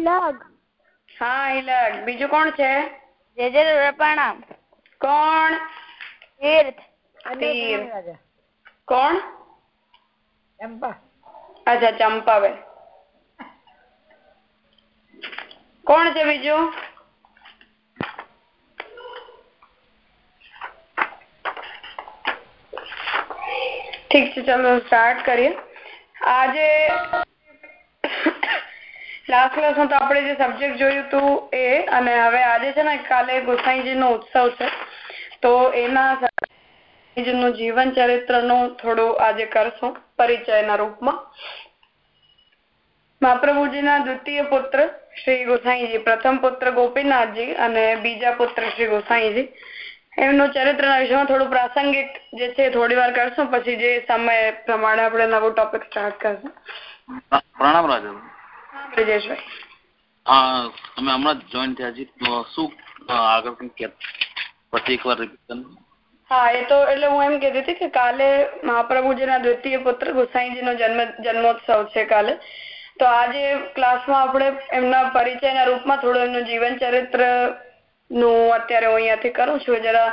ઈલગ હા ઈલગ બીજું કોણ છે જે જે પ્રણામ કોણ તીર્થ તીર કોણ ચંપા અચ્છા ચંપાબેન કોણ છે બીજું ઠીક છે ચલો સ્ટાર્ટ કરીએ આજે લાસ્ટ ક્લાસમાં તો આપણે જે સબ્જેક્ટ જોયું હતું એ, અને હવે આજે છે ને કાલે ગોસાઈજી નો ઉત્સવ છે. તો એના નું જીવન ચરિત્રનું થોડું આજે કરશું પરિચયના રૂપમાં. મહાપ્રભુજીના દ્વિતીય પુત્ર શ્રી ગોસાઈજી, પ્રથમ પુત્ર ગોપીનાથજી અને બીજા પુત્ર શ્રી ગોસાઈજી. એમનું ચરિત્રના વિષયમાં થોડું પ્રાસંગિક જે છે થોડી વાર કરશું, પછી જે સમય પ્રમાણે આપણે નવું ટોપિક સ્ટાર્ટ કરશું. પ્રણામ રાજુ બ્રિજેશભાઈ હા તમે હમણાં જ જોઈન થયા છીએ. શું આગળ પછી એકવાર રિપીટ હા એ તો એટલે હું એમ કહેતી હતી કે કાલે મહાપ્રભુજીના દ્વિતીય પુત્ર ગુસાઈજીનો જન્મ જન્મોત્સવ છે કાલે. તો આજે ક્લાસમાં આપણે એમના પરિચયના રૂપમાં થોડું એમનું જીવન ચરિત્રનું અત્યારે હું અહીંયાથી કરું છું. જરા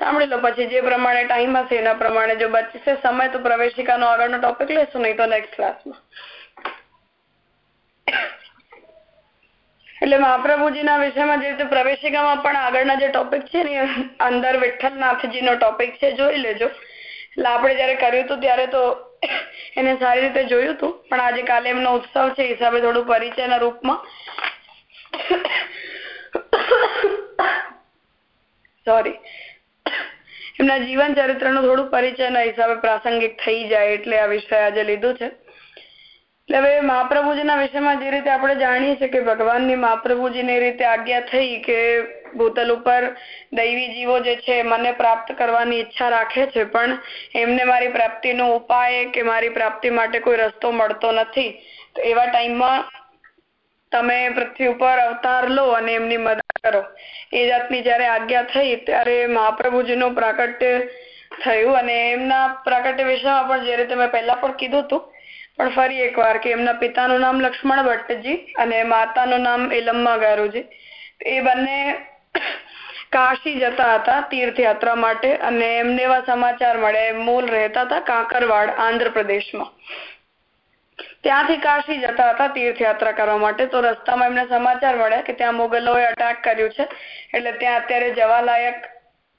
સાંભળી લો પછી જે પ્રમાણે ટાઈમ હશે એના પ્રમાણે. જો બચશે સમય તો પ્રવેશિકાનો આગળનો ટોપિક લેશું નહીં તો નેક્સ્ટ ક્લાસમાં એટલે મહાપ્રભુજીના વિષયમાં જે રીતે પ્રવેશિકામાં પણ આગળના જે ટોપિક છે ને, અંદર વિઠ્ઠલનાથજીનો ટોપિક છે, જોઈ લેજો. એટલે આપણે જયારે કર્યું હતું ત્યારે તો એને સારી રીતે જોયું હતું, પણ આજે કાલે એમનો ઉત્સવ છે હિસાબે થોડું પરિચયના રૂપમાં. સોરી એમના જીવન ચરિત્રનું થોડું પરિચયના હિસાબે પ્રાસંગિક થઈ જાય એટલે આ વિષય આજે લીધું છે. એટલે હવે મહાપ્રભુજીના વિષયમાં જે રીતે આપણે જાણીએ છીએ કે ભગવાનની મહાપ્રભુજીને રીતે આજ્ઞા થઈ કે ભૂતલ ઉપર દૈવી જીવો જે છે મને પ્રાપ્ત કરવાની ઈચ્છા રાખે છે, પણ એમને મારી પ્રાપ્તિનો ઉપાય કે મારી પ્રાપ્તિ માટે કોઈ રસ્તો મળતો નથી. તો એવા ટાઈમમાં તમે પૃથ્વી ઉપર અવતાર લો અને એમની મદદ કરો. એ જાતની જયારે આજ્ઞા થઈ ત્યારે મહાપ્રભુજીનું પ્રાકટ્ય થયું અને એમના પ્રાકટ્ય વિષયમાં પણ જે રીતે મેં પહેલા પણ કીધું હતું પણ ફરી એકવાર કે એમના પિતાનું નામ લક્ષ્મણ ભટ્ટજી અને માતાનું નામ એલમ્મા ગારુજી. એ બંને કાશી જતા હતા તીર્થયાત્રા માટે અને એમને એવા સમાચાર મળ્યા મૂળ રહેતા હતા કાંકરવાડ, આંધ્રપ્રદેશમાં. ત્યાંથી કાશી જતા હતા તીર્થયાત્રા કરવા માટે. તો રસ્તામાં એમને સમાચાર મળ્યા કે ત્યાં મુગલોએ અટેક કર્યું છે. એટલે ત્યાં અત્યારે જવાલાયક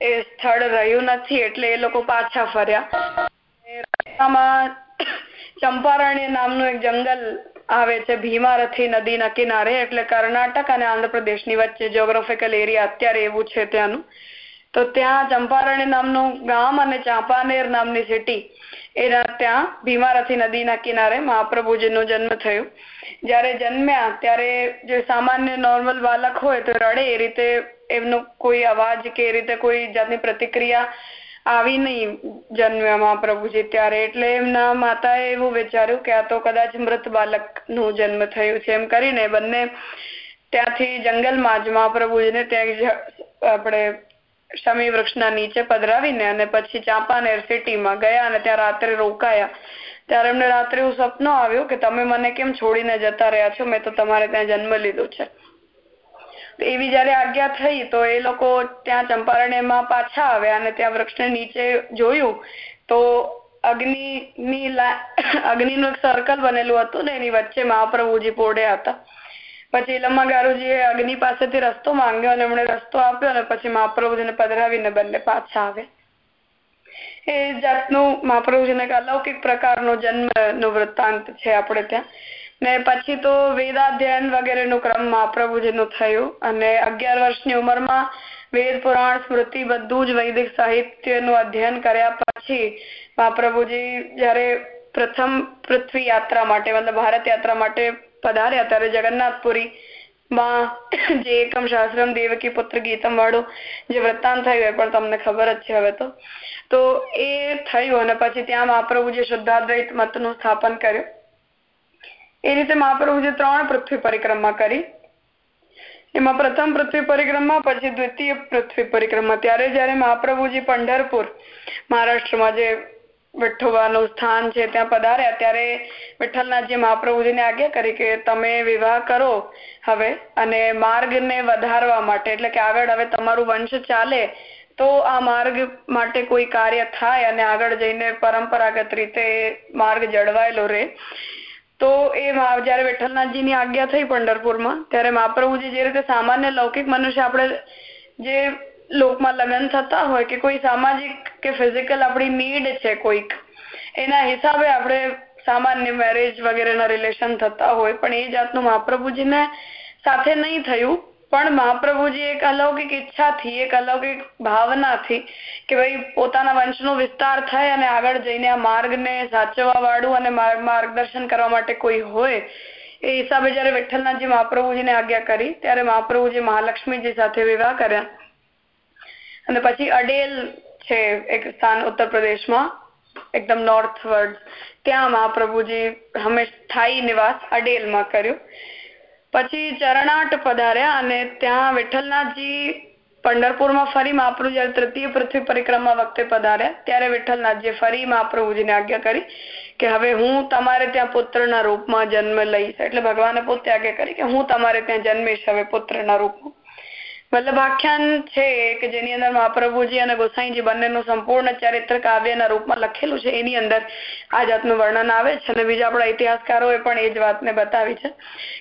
એ સ્થળ રહ્યું નથી એટલે એ લોકો પાછા ફર્યા. રસ્તામાં ચંપારણ્ય નામનું એક જંગલ આવે છે, ભીમારથી નદીના કિનારે, એટલે કર્ણાટક અને આંધ્રપ્રદેશની વચ્ચે જ્યોગ્રાફિકલ એરિયા અત્યારે એવું છે ત્યાંનું. તો ત્યાં ચંપારણ્ય નામનું ગામ અને ચાંપાનેર નામની સિટી એના ત્યાં ભીમારથી નદીના કિનારે મહાપ્રભુજીનો જન્મ થયો. જ્યારે જન્મ્યા, ત્યારે જે સામાન્ય નોર્મલ બાલક હોય તો રડે એ રીતે એમનો કોઈ અવાજ કે એ રીતે કોઈ જાતની પ્રતિક્રિયા આવી નહીં જન્મ્યા મહાપ્રભુજી ત્યારે. એટલે એમના માતાએ એવું વિચાર્યું કે આ તો કદાચ મૃત બાલકનું જન્મ થયું છે. એમ કરીને બંને ત્યાંથી જંગલમાં જ મહાપ્રભુજીને ત્યાં આપણે શમી વૃક્ષના નીચે પધરાવીને અને પછી ચાંપાનેર સિટીમાં ગયા અને ત્યાં રાત્રે રોકાયા. ત્યારે એમને રાત્રે એવું સપનું આવ્યું કે તમે મને કેમ છોડીને જતા રહ્યા છો? મેં તો તમારે ત્યાં જન્મ લીધો છે. એવી જયારે આજ્ઞા થઈ તો એ લોકો ત્યાં ચંપારણ્યમાં પાછા આવ્યા અને ત્યાં વૃક્ષને નીચે જોયું તો અગ્નિની અગ્નિનું એક સર્કલ બનેલું હતું ને એની વચ્ચે મહાપ્રભુજી પોડ્યા હતા. પછી લમ્મા ગારુજીએ અગ્નિ પાસેથી રસ્તો માંગ્યો અને એમણે રસ્તો આપ્યો અને પછી મહાપ્રભુજીને પધરાવીને બંને પાછા આવે એ જાતનું મહાપ્રભુજીને એક અલૌકિક પ્રકારનો જન્મનું વૃત્તાંત છે આપણે ત્યાં. ને પછી તો વેદાધ્યયન ક્રમ મહાપ્રભુજીનું થયું. અને અગિયાર વર્ષની ઉંમરમાં વેદ, પુરાણ, સ્મૃતિ બધું જ વૈદિક સાહિત્યનું અધ્યયન કર્યા પછી મહાપ્રભુજી જયારે પ્રથમ પૃથ્વી યાત્રા માટે, મતલબ ભારત યાત્રા માટે પધાર્યા ત્યારે જગન્નાથપુરી માં જે એકમ શાસ્ત્રમ દેવકી પુત્ર ગીતમ વાળું જે વૃત્તાંત થયું એ પણ તમને ખબર જ છે હવે તો. તો એ થયું અને પછી ત્યાં મહાપ્રભુજી શુદ્ધાદ્વૈત મતનું સ્થાપન કર્યું. એ રીતે મહાપ્રભુજી ત્રણ પૃથ્વી પરિક્રમા કરી. એમાં પ્રથમ પૃથ્વી પરિક્રમા, પછી દ્વિતીય પૃથ્વી પરિક્રમા. ત્યારે જયારે મહાપ્રભુજી પંઢરપુર મહારાષ્ટ્રમાં જે વિઠ્ઠોબાનું સ્થાન છે ત્યાં પધાર્યા, ત્યારે વિઠ્ઠલનાથજી મહાપ્રભુજીને આજ્ઞા કરી કે તમે વિવાહ કરો હવે અને માર્ગને વધારવા માટે, એટલે કે આગળ હવે તમારું વંશ ચાલે, તો આ માર્ગ માટે કોઈ કાર્ય થાય અને આગળ જઈને પરંપરાગત રીતે માર્ગ જળવાયેલો રહે. તો એ જયારે વિઠ્ઠલનાથજીની આજ્ઞા થઈ પંઢરપુરમાં, ત્યારે મહાપ્રભુજી જે રીતે સામાન્ય લૌકિક મનુષ્ય આપણે જે લોકમાં લગ્ન થતા હોય કે કોઈ સામાજિક કે ફિઝિકલ આપણી નીડ છે કોઈક, એના હિસાબે આપણે સામાન્ય મેરેજ વગેરેના રિલેશન થતા હોય. પણ એ જાતનું મહાપ્રભુજીને સાથે નહીં થયું. પણ મહાપ્રભુજી એક અલૌકિક ઈચ્છાથી, એક અલૌકિક ભાવનાથી કે ભાઈ પોતાના વંશનો વિસ્તાર થાય અને આગળ જઈને આ માર્ગને સાચવવા વાળું અને માર્ગદર્શન કરવા માટે કોઈ હોય, એ હિસાબે જયારે વિઠ્ઠલનાથજી મહાપ્રભુજીને આજ્ઞા કરી, ત્યારે મહાપ્રભુજી મહાલક્ષ્મીજી સાથે વિવાહ કર્યા. અને પછી અડેલ છે એક સ્થાન ઉત્તર પ્રદેશમાં, એકદમ નોર્થ વર્ડ ત્યાં મહાપ્રભુજી હંમેશ સ્થાયી નિવાસ અડેલમાં કર્યો. પછી ચરણાટ પધાર્યા અને ત્યાં વિઠ્ઠલનાથજી પંઢરપુરમાં ફરી મહાપ્રભુ જયારે તૃતીય પૃથ્વી પરિક્રમા વખતે પધાર્યા, ત્યારે વિઠ્ઠલનાથજી ફરી મહાપ્રભુજીને આજ્ઞા કરી કે હવે હું તમારે ત્યાં પુત્રના રૂપમાં જન્મ લઈશ. એટલે ભગવાને પોતે આજ્ઞા કરી કે હું તમારે ત્યાં જન્મીશ હવે પુત્રના રૂપમાં. વલ્લભાખ્યાન છે કે જેની અંદર મહાપ્રભુજી અને ગોસાઈજી બંનેનું સંપૂર્ણ ચરિત્ર કાવ્યના રૂપમાં લખેલું છે, એની અંદર આ જાતનું વર્ણન આવે છે અને બીજા આપણા ઇતિહાસકારોએ પણ એ જ વાતને બતાવી છે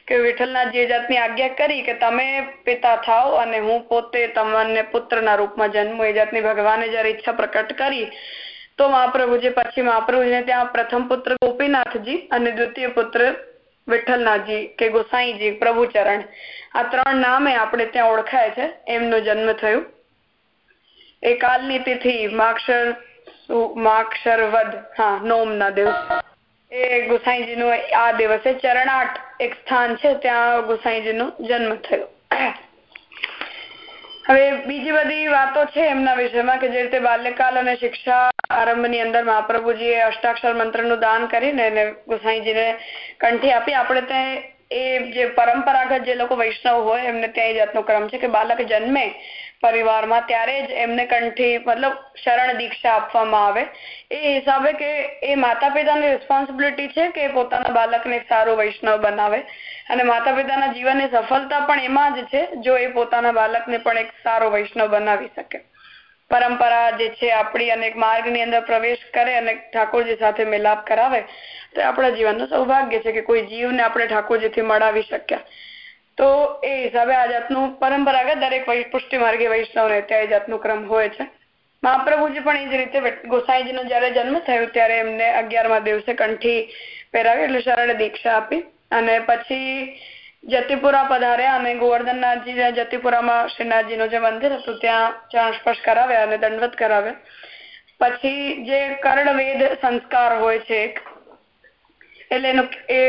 કે વિઠ્ઠલનાથ જે જાતની આજ્ઞા કરી કે તમે પિતા થાવ અને હું પોતે તમને પુત્રના રૂપમાં જન્મ, એ જાતની ભગવાને જયારે ઈચ્છા પ્રકટ કરી, તો મહાપ્રભુજી પછી મહાપ્રભુજીને ત્યાં પ્રથમ પુત્ર ગોપીનાથજી અને દ્વિતીય પુત્ર વિઠ્ઠલનાથજી કે ગોસાઈજી, પ્રભુચરણ, આ ત્રણ નામે આપણે ત્યાં ઓળખાય છે, એમનો જન્મ થયો. એ કાલની તિથિ માક્ષર માક્ષર વદ હા નોમ ના દિવસ. એ ગુસાઈજી નું આ દિવસે ચરણાટ એક સ્થાન છે, ત્યાં ગોસાઈજી નો જન્મ થયો. હવે બીજી બધી વાતો છે એમના વિષયમાં કે જે રીતે બાલ્યકાલ અને શિક્ષા આરંભની અંદર મહાપ્રભુજીએ અષ્ટાક્ષર મંત્રનું દાન કરીને એને ગુસાઈજીને કંઠી આપી. આપણે ત્યાં એ જે પરંપરાગત જે લોકો વૈષ્ણવ હોય એમને ત્યાં એ જાતનો ક્રમ છે કે બાળક જન્મે પરિવારમાં ત્યારે જ એમને કંઠી મતલબ શરણ દીક્ષા આપવામાં આવે. એ હિસાબે કે એ માતા પિતાની રિસ્પોન્સિબિલિટી છે કે પોતાના બાળકને સારો વૈષ્ણવ બનાવે. અને માતા પિતાના જીવનની સફળતા પણ એમાં જ છે, જો એ પોતાના બાળકને પણ એક સારો વૈષ્ણવ બનાવી શકે. પરંપરા જે છે, આપણી અને માર્ગની અંદર પ્રવેશ કરે અને ઠાકોરજી સાથે મિલાપ કરાવે, તો આપણા જીવનનું સૌભાગ્ય છે કે કોઈ જીવને આપણે ઠાકોરજીથી મળાવી શક્યા. તો એ હિસાબે આ જાતનું પરંપરાગત દરેક પુષ્ટિ માર્ગે વૈષ્ણવને ત્યાં એ જાતનું ક્રમ હોય છે. મહાપ્રભુજી પણ એ જ રીતે ગોસાઈજીનો જયારે જન્મ થયો ત્યારે એમને અગિયારમા દિવસે કંઠી પહેરાવી એટલે શરણ દીક્ષા આપી અને પછી જતીપુરા પધાર્યા અને ગોવર્ધનનાથજી જતીપુરામાં શ્રીનાથજીનું જે મંદિર હતું, ત્યાં ચરણ સ્પર્શ કરાવ્યા અને દંડવત કરાવ્યા પછી જે કર્ણવેદ સંસ્કાર હોય છે, એટલે એનું એ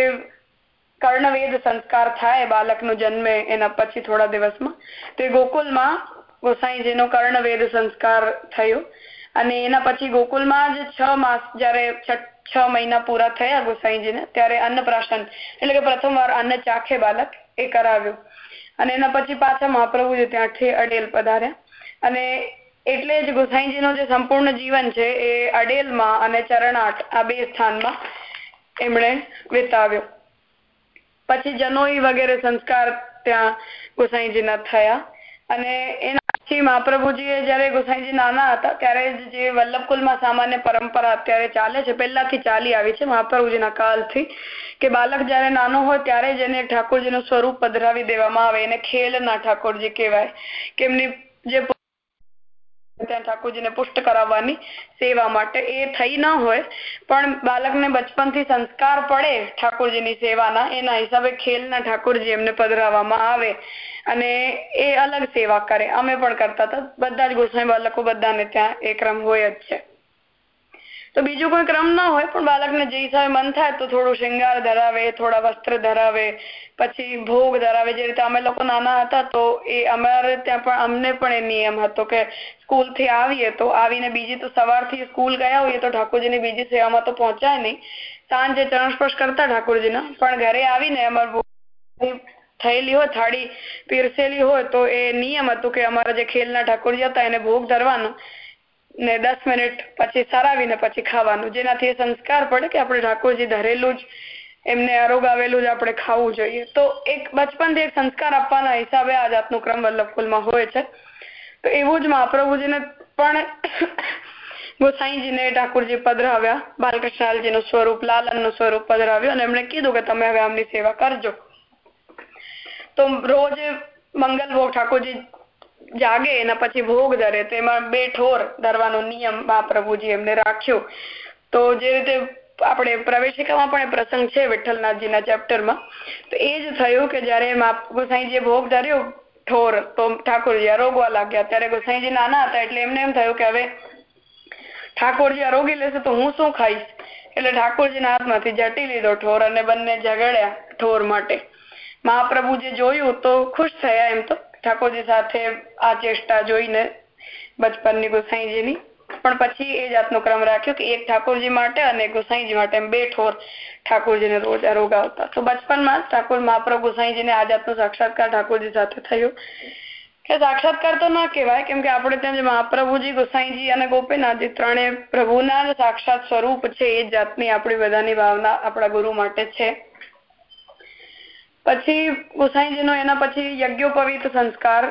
કર્ણવેદ સંસ્કાર થાય બાળકનું જન્મે એના પછી થોડા દિવસમાં. તો ગોકુલમાં ગોસાઈજીનો કર્ણવેદ સંસ્કાર થયો. અને એના પછી ગોકુલમાં જ છ માસ જયારે છ મહિના પૂરા થયા ગોસાઈજીને, ત્યારે અન્નપ્રાશન, એટલે કે પ્રથમ વાર અન્ન ચાખે બાલક એ કરાવ્યું. અને એના પછી પાછા મહાપ્રભુજી ત્યાંથી અડેલ પધાર્યા. અને એટલે જ ગોસાઈજીનું જે સંપૂર્ણ જીવન છે એ અડેલમાં અને ચરણાટ આ બે સ્થાનમાં એમણે વિતાવ્યો. પછી જનોઈ વગેરે સંસ્કાર ત્યાં ગોસાઈજીના થયા. અને એના ગોસાઈજી નાના હતા, ત્યારે જે વલ્લભકુલમાં સામાન્ય પરંપરા અત્યારે ચાલે છે, પહેલાથી ચાલી આવી છે મહાપ્રભુજીના કાલથી, કે બાલક જયારે નાનો હોય ત્યારે જ એને ઠાકોરજીનું સ્વરૂપ પધરાવી દેવામાં આવે, એને ખેલના ઠાકોરજી કહેવાય, કે એમની જે ત્યાં ઠાકોરજીને પુષ્ટ કરાવવાની સેવા માટે એ થઈ ન હોય, પણ બાળકને બચપનથી સંસ્કાર પડે ઠાકોરજીની સેવાના, એના હિસાબે ખેલના ઠાકોરજી એમને પધરાવવામાં આવે. અને એ અલગ સેવા કરે. અમે પણ કરતા હતા. બધા જ ગોસ્વામી બાળકો બધાને ત્યાં એ ક્રમ હોય જ છે. તો બીજું કોઈ ક્રમ ના હોય, પણ બાળકને જે હિસાબે મન થાય તો થોડું શૃંગાર ધરાવે, થોડા વસ્ત્ર ધરાવે, પછી ભોગ ધરાવે. જે રીતે અમે લોકો નાના હતા, તો એ અમારે ત્યાં પણ, અમને પણ એ નિયમ હતો કે સ્કૂલથી આવીએ તો આવીને બીજી તો સવારથી સ્કૂલ ગયા હોઈએ તો ઠાકોરજીની બીજી સેવામાં તો પહોંચાય નહીં. સાંજે ચરણ સ્પર્શ કરતા ઠાકોરજીના. પણ ઘરે આવીને અમારે થયેલી હોય, થાળી પીરસેલી હોય, તો એ નિયમ હતું કે અમારા જે ખેલના ઠાકોરજી હતા, એને ભોગ ધરવાનો ને દસ મિનિટ પછી સરાવીને પછી ખાવાનું. જેનાથી એ સંસ્કાર પડે કે આપણે ઠાકોરજી ધરેલું જ, એમને આરોગ આવેલું જ આપણે ખાવું જોઈએ. તો એક બચપનથી એક સંસ્કાર આપવાના હિસાબે આ જાતનું ક્રમ વલ્લભકુલમાં હોય છે. તો એવું જ મહાપ્રભુજીને પણ ગોસાઈજીને ઠાકોરજી પધરાવ્યા. બાલકૃષ્ણલાલજીનું સ્વરૂપ, લાલનનું સ્વરૂપ પધરાવ્યું અને એમણે કીધું કે તમે હવે આમની સેવા કરજો. તો રોજ મંગલ ભોગ ઠાકોરજી જાગે, એના પછી ભોગ ધરે. તેમાં બે ઠોર ધરવાનો નિયમ મહાપ્રભુજી એમને રાખ્યો. તો જે રીતે આપણે પ્રવેશિકામાં પણ પ્રસંગ છે વિઠ્ઠલનાથજીના ચેપ્ટરમાં. તો એ જ થયું કે જયારે ગોસાઈજીએ ભોગ ધર્યો ઠોર, તો ઠાકોરજી અરોગવા લાગ્યા. ત્યારે ગોસાઈજી નાના હતા એટલે એમને એમ થયું કે હવે ઠાકોરજી અરોગી લેશે તો હું શું ખાઈશ? એટલે ઠાકોરજીના હાથમાંથી જટી લીધો ઠોર અને બંને ઝઘડ્યા ઠોર માટે. મહાપ્રભુજી જોયું તો ખુશ થયા એમ તો. ઠાકોરજી સાથે આ ચેષ્ટા જોઈને બચપનની ગોસાઈજીની. પણ પછી એ જાતનો ક્રમ રાખ્યો કે એક ઠાકોરજી માટે અને ગોસાઈજી માટે એમ બે ઠોર ઠાકોરજીને રોજ આરોગાવતા તો બચપનમાં ઠાકોર મહાપ્રભુ ગોસાઈજીને આ જાતનો સાક્ષાત્કાર ઠાકોરજી સાથે થયો. કે સાક્ષાત્કાર તો ના કહેવાય, કેમ કે આપણે ત્યાં જે મહાપ્રભુજી, ગોસાઈજી અને ગોપીનાથજી ત્રણે પ્રભુના સાક્ષાત સ્વરૂપ છે, એ જાતની આપણી બધાની ભાવના આપણા ગુરુ માટે છે. પછી ગુસાઈજીનો એના પછી યજ્ઞોપવિત સંસ્કાર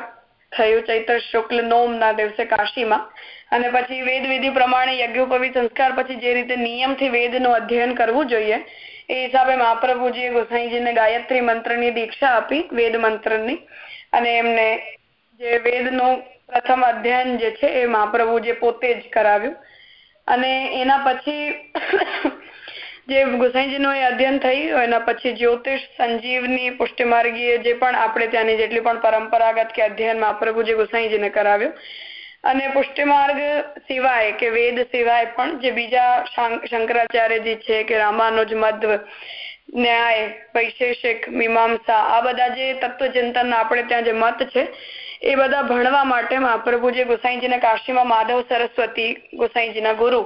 થયું ચૈત્ર શુક્લ નોમ ના દિવસે કાશીમાં. અને પછી વેદ વિધિ પ્રમાણે યજ્ઞોપવિત સંસ્કાર પછી જે રીતે નિયમથી વેદનું અધ્યયન કરવું જોઈએ, એ હિસાબે મહાપ્રભુજીએ ગોસાઈજીને ગાયત્રી મંત્રની દીક્ષા આપી, વેદ મંત્રની. અને એમને જે વેદનું પ્રથમ અધ્યયન જે છે એ મહાપ્રભુજીએ પોતે જ કરાવ્યું. અને એના પછી જે ગુસાઈજીનું એ અધ્યયન થયું, એના પછી જ્યોતિષ સંજીવની પુષ્ટિમાર્ગીય જે પણ આપણે ત્યાંની જેટલી પણ પરંપરાગત કે અધ્યયન મહાપ્રભુજી ગુસાઈજીને કરાવ્યું, અને પુષ્ટિમાર્ગ સિવાય કે વેદ સિવાય પણ જે બીજા શંકરાચાર્યજી છે કે રામાનુજ મધ્વ, ન્યાય, વૈશેષિક, મીમાંસા, આ બધા જે તત્વચિંતન આપણે ત્યાં જે મત છે, એ બધા ભણવા માટે મહાપ્રભુજી ગુસાઈજીને કાશીમાં માધવ સરસ્વતી ગુસાઈજીના ગુરુ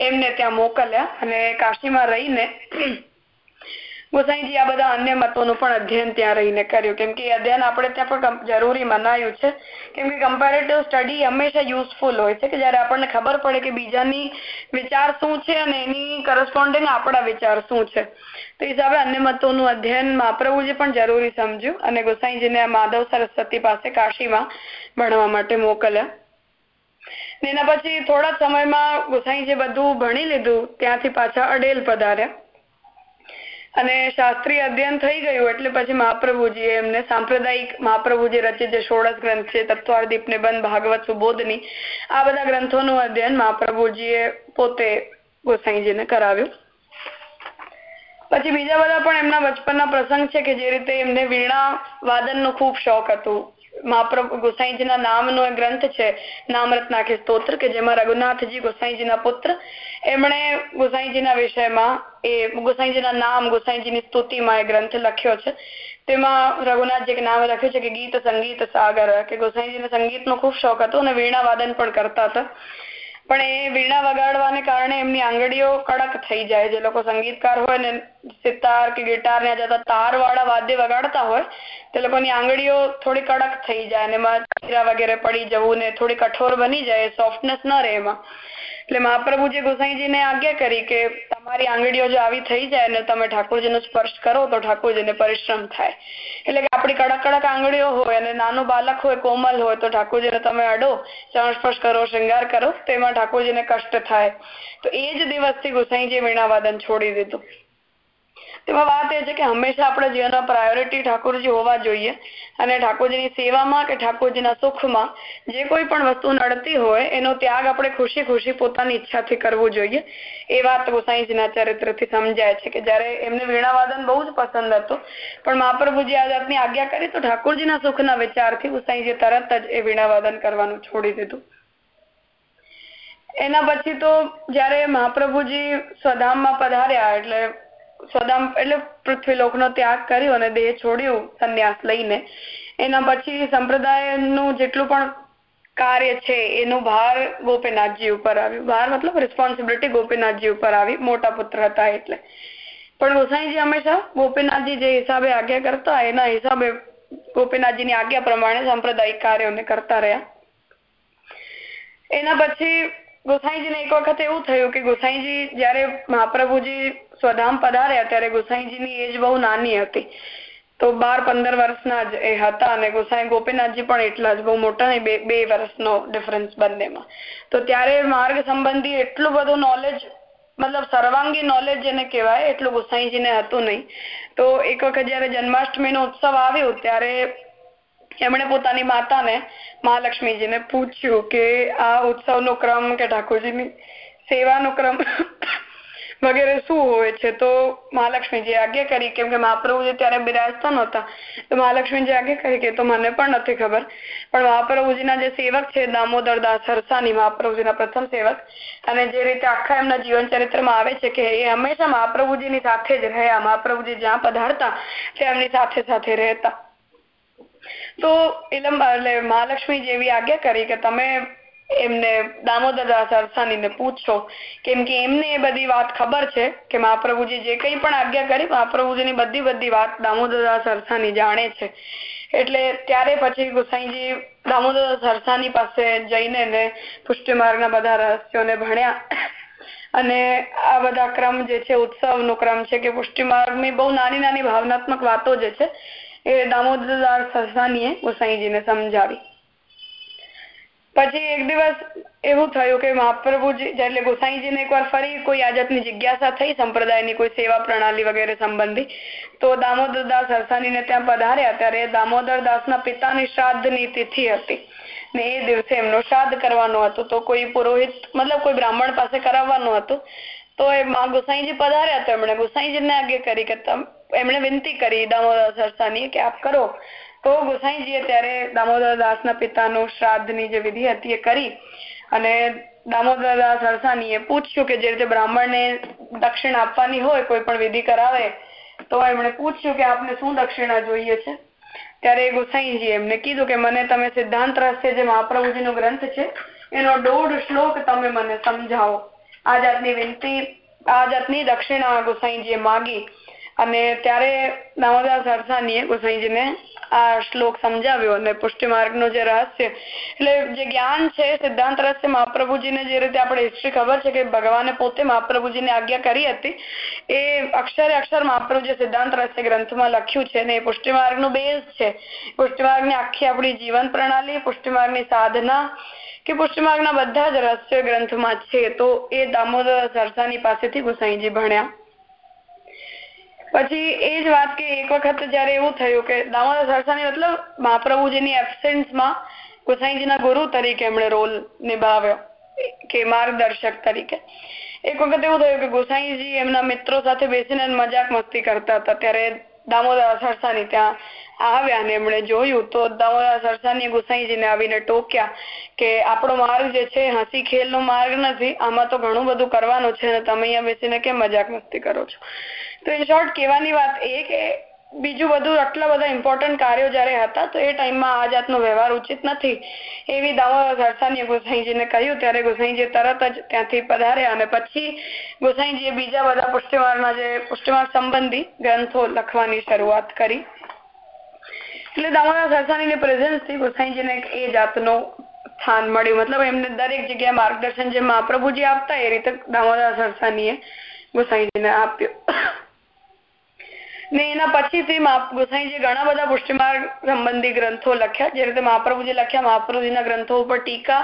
એમને ત્યાં મોકલ્યા અને કાશીમાં રહીને ગોસાઈજી આ બધા અન્ય મતોનું પણ અધ્યયન ત્યાં રહીને કર્યું. કેમ કે અધ્યયન આપણે ત્યાં પણ જરૂરી મનાયું છે. કેમ કે કમ્પેરેટિવ સ્ટડી હંમેશા યુઝફુલ હોય છે કે જયારે આપણને ખબર પડે કે બીજાની વિચાર શું છે અને એની કરસ્પોન્ડિંગ આપણા વિચાર શું છે. તો હિસાબે અન્ય મતોનું અધ્યયન મહાપ્રભુજી પણ જરૂરી સમજ્યું અને ગોસાઈજીને માધવ સરસ્વતી પાસે કાશીમાં ભણવા માટે મોકલ્યા. એના પછી થોડા સમયમાં ગોસાઈજી બધું ભણી લીધું, ત્યાંથી પાછા અડેલ પધાર્યા. અને શાસ્ત્રીય અધ્યયન થઈ ગયું એટલે પછી મહાપ્રભુજી એમને સાંપ્રદાયિક મહાપ્રભુજી રચિત જે ષોડશ ગ્રંથ છે તત્વાર્દીપ નિબંધ ભાગવત સુબોધની, આ બધા ગ્રંથોનું અધ્યયન મહાપ્રભુજીએ પોતે ગોસાઈજીને કરાવ્યું. પછી બીજા બધા પણ એમના બચપનના પ્રસંગ છે કે જે રીતે એમને વીણા વાદનનો ખૂબ શોખ હતું. મહાપ્રભુ ગોસાઈજીના નામનો ગ્રંથ છે, નામરત્નાખી સ્તોત્ર, કે જેમાં રઘુનાથજી ગોસાઈજીના પુત્ર. એમણે ગોસાઈજીના વિષયમાં એ ગોસાઈજીના નામ, ગોસાઈજીની સ્તુતિમાં એ ગ્રંથ લખ્યો છે. તેમાં રઘુનાથજી નામ લખ્યું છે કે ગીત સંગીત સાગર, કે ગોસાઈજીને સંગીતનો ખૂબ શોખ હતો અને વીણા વાદન પણ કરતા હતા. પણ એ વીણા વગાડવાને કારણે એમની આંગળીઓ કડક થઈ જાય. જે લોકો સંગીતકાર હોય ને સિતાર કે ગિટાર ને જતા તાર વાળા વાદ્ય વગાડતા હોય, તે લોકોની આંગળીઓ થોડી કડક થઈ જાય અને એમાં વગેરે પડી જવું ને થોડી કઠોર બની જાય સોફ્ટનેસ ન રહે એમાં. એટલે મહાપ્રભુજી ગોસાઈજીને આજ્ઞા કરી કે તમારી આંગળીઓ જો આવી થઈ જાય ને તમે ઠાકોરજીનો સ્પર્શ કરો તો ઠાકોરજીને પરિશ્રમ થાય. એટલે કે આપણી કડક કડક આંગળીઓ હોય અને નાનું બાલક હોય, કોમલ હોય, તો ઠાકોરજીને તમે અડો, ચરણ સ્પર્શ કરો, શૃંગાર કરો, તેમાં ઠાકોરજીને કષ્ટ થાય. તો એ જ દિવસથી ગોસાઈજી વીણાવાદન છોડી દીધું. તેમાં વાત એ છે કે હંમેશા આપણા જીવનમાં પ્રાયોરિટી ઠાકોરજી હોવા જોઈએ અને ઠાકોરજીની સેવામાં કે ઠાકોરજીના સુખમાં જે કોઈ પણ વસ્તુ નડતી હોય એનો ત્યાગ આપણે ખુશી ખુશી પોતાની ઈચ્છાથી કરવું જોઈએ. એ વાત ગોસાઈજીના ચરિત્રથી સમજાય છે કે જયારે એમને વીણાવાદન બહુ જ પસંદ હતું, પણ મહાપ્રભુજી આ જાતની આજ્ઞા કરી તો ઠાકોરજીના સુખના વિચારથી ગોસાઈજીએ તરત જ એ વીણાવાદન કરવાનું છોડી દીધું. એના પછી તો જયારે મહાપ્રભુજી સ્વધામમાં પધાર્યા એટલે સ્વધામ એટલે પૃથ્વીલોકનો ત્યાગ કર્યો અને દેહ છોડ્યું સંન્યાસ લઈને. એના પછી સંપ્રદાયનું જેટલું પણ કાર્ય છે, એનું ભાર ગોપીનાથજી ઉપર આવ્યું. ભાર મતલબ રિસ્પોન્સિબિલિટી ગોપીનાથજી ઉપર આવી. મોટા પુત્ર હતા એટલે. પણ ગોસાઈજી હંમેશા ગોપીનાથજી જે હિસાબે આજ્ઞા કરતા, એના હિસાબે ગોપીનાથજીની આજ્ઞા પ્રમાણે સાંપ્રદાયિક કાર્યોને કરતા રહ્યા. એના પછી ગોસાઈજીને એક વખત એવું થયું કે ગોસાઈજી જયારે મહાપ્રભુજી સ્વધામ પધાર્યા ત્યારે ગોસાઈજીની એજ બહુ નાની હતી. તો બાર, પંદર વર્ષના જ એ હતા અને ગોસાઈ ગોપીનાથજી પણ એટલા જ, બહુ મોટા નહીં, બે બે વર્ષનો ડિફરન્સ બંનેમાં. તો ત્યારે માર્ગ સંબંધી એટલું બધું નોલેજ મતલબ સર્વાંગી નોલેજ જેને કહેવાય, એટલું ગોસાઈજીને હતું નહીં. તો એક વખત જયારે જન્માષ્ટમીનો ઉત્સવ આવ્યો, ત્યારે એમણે પોતાની માતાને, મહાલક્ષ્મીજીને પૂછ્યું કે આ ઉત્સવનો ક્રમ કે ઠાકોરજીની સેવાનો ક્રમ વગેરે શું હોય છે? તો મહાલક્ષ્મીજી આજ્ઞા કરી, કેમ કે મહાપ્રભુજી ત્યારે બિરાજતા નહોતા. તો મહાલક્ષ્મીજી આજ્ઞા કરી કે તો મને પણ નથી ખબર. પણ મહાપ્રભુજીના જે સેવક છે, દામોદર દાસ હરસાની, મહાપ્રભુજીના પ્રથમ સેવક, અને જે રીતે આખા એમના જીવન ચરિત્રમાં આવે છે કે એ હંમેશા મહાપ્રભુજીની સાથે જ રહ્યા. મહાપ્રભુજી જ્યાં પધારતા તે એમની સાથે સાથે રહેતા. તો એટલે મહાલક્ષ્મી જેવી આજ્ઞા કરી કે તમે એમને દામોદરદાસ અરસાનીને પૂછશો કેમ કે એમને એ બધી વાત ખબર છે કે મહાપ્રભુજી જે કંઈ પણ આજ્ઞા કરી, મહાપ્રભુજીની બધી બધી વાત દામોદરદાસ અરસાની જાણે છે. એટલે ત્યારે પછી ગુસાઈજી દામોદરદાસ અરસાની પાસે જઈને ને પુષ્ટિ માર્ગના બધા રહસ્યોને ભણ્યા. અને આ બધા ક્રમ જે છે, ઉત્સવનો ક્રમ છે કે પુષ્ટિ માર્ગની બહુ નાની નાની ભાવનાત્મક વાતો જે છે, એ દામોદરદાસ ગુસાઈજી ને સમજાવી. પછી એક દિવસ એવું થયું કે મહાપ્રભુજી, એટલે ગોસાઈજીને એકવાર ફરી કોઈ આ જિજ્ઞાસા થઈ, સંપ્રદાયની કોઈ સેવા પ્રણાલી વગેરે સંબંધી, તો દામોદરદાસ હરસાનીને ત્યાં પધાર્યા. ત્યારે દામોદરદાસના પિતાની શ્રાદ્ધની તિથિ હતી ને એ દિવસે એમનો શ્રાદ્ધ કરવાનો હતો. તો કોઈ પુરોહિત, મતલબ કોઈ બ્રાહ્મણ પાસે કરાવવાનું હતું, તો એ ગોસાઈજી પધાર્યા. તો એમણે ગોસાઈજીને આગે કરી કે એમણે વિનંતી કરી દામોદર હરસાની કે આપ કરો. તો ગોસાઈજીએ ત્યારે દામોદર દાસના પિતાનું શ્રાદ્ધની જે વિધિ હતી એ કરી અને દામોદર દાસ હરસાનીએ પૂછ્યું કે જે રીતે બ્રાહ્મણને દક્ષિણ આપવાની હોય, કોઈ પણ વિધિ કરાવે, તો એમણે પૂછ્યું કે આપને શું દક્ષિણા જોઈએ છે? ત્યારે ગોસાઈજી એમને કીધું કે મને તમે સિદ્ધાંત રહસ્ય જે મહાપ્રભુજીનો ગ્રંથ છે, એનો દોઢ શ્લોક તમે મને સમજાવો. આ જાતની વિનંતી, આ જાતની દક્ષિણા ગોસાઈજીએ માગી અને ત્યારે દામોદર સરસાનીએ ગોસાઈજીને આ શ્લોક સમજાવ્યો અને પુષ્ટિ માર્ગનું જે રહસ્ય, એટલે જે જ્ઞાન છે, સિદ્ધાંત રહસ્ય મહાપ્રભુજીને જે રીતે આપણે હિસ્ટ્રી ખબર છે કે ભગવાને પોતે મહાપ્રભુજીને આજ્ઞા કરી હતી, એ અક્ષરે અક્ષર મહાપ્રભુજી સિદ્ધાંત રહસ્ય ગ્રંથમાં લખ્યું છે ને એ પુષ્ટિ માર્ગનું બેઝ છે. પુષ્ટિ માર્ગની આખી આપણી જીવન પ્રણાલી પુષ્ટિ માર્ગની સાધના કે પુષ્ટિ માર્ગના બધા જ રહસ્ય ગ્રંથમાં છે. તો એ દામોદર સરસાની પાસેથી ગુસાઈજી ભણ્યા. પછી એ જ વાત કે એક વખત જયારે એવું થયું કે દામોદર સરસાની મતલબ મહાપ્રભુજીની એબસેન્સમાં ગોસાઈજીના ગુરુ તરીકે એમણે રોલ નિભાવ્યો, કે માર્ગદર્શક તરીકે. એક વખત એવું થયું કે ગોસાઈજી એમના મિત્રો સાથે બેસીને મજાક મસ્તી કરતા હતા. ત્યારે દામોદર સરસાની ત્યાં આવ્યા ને એમણે જોયું તો દામોદર સરસાની ગુસાઈજીને આવીને ટોક્યા કે આપણો માર્ગ જે છે, હસી ખેલનો માર્ગ નથી. આમાં તો ઘણું બધું કરવાનું છે અને તમે અહીંયા બેસીને કેમ મજાક મસ્તી કરો છો? તો ઇન શોર્ટ કહેવાની વાત એ કે બીજું બધું આટલા બધા ઇમ્પોર્ટન્ટ કાર્યો જયારે હતા તો એ ટાઈમમાં આ જાતનો વ્યવહાર ઉચિત નથી. એવી દાવો સરસાનીએ ગોસાઈજીને કહ્યું, ત્યારે ગોસાઈજી તરત જ ત્યાંથી પધાર્યા અને પછી ગોસાઈજીએ બીજા બધા પુષ્ટિમાળના જે પુષ્ટિમાળ સંબંધી ગ્રંથો લખવાની શરૂઆત કરી. એટલે દામોદર પ્રેઝન્સ પ્રેઝન્સથી ગોસાઈજીને એ જાતનો સ્થાન મળ્યું. મતલબ એમને દરેક જગ્યાએ માર્ગદર્શન જે મહાપ્રભુજી આપતા એ રીતે દામોદર સરસાનીએ ગોસાઈજીને આપ્યું. ને એના ગોસાઈજી ઘણા બધા પુષ્ટિમાર્ગ સંબંધી ગ્રંથો લખ્યા, જે રીતે મહાપ્રભુજી લખ્યા, મહાપ્રભુજીના ગ્રંથો ઉપર ટીકા,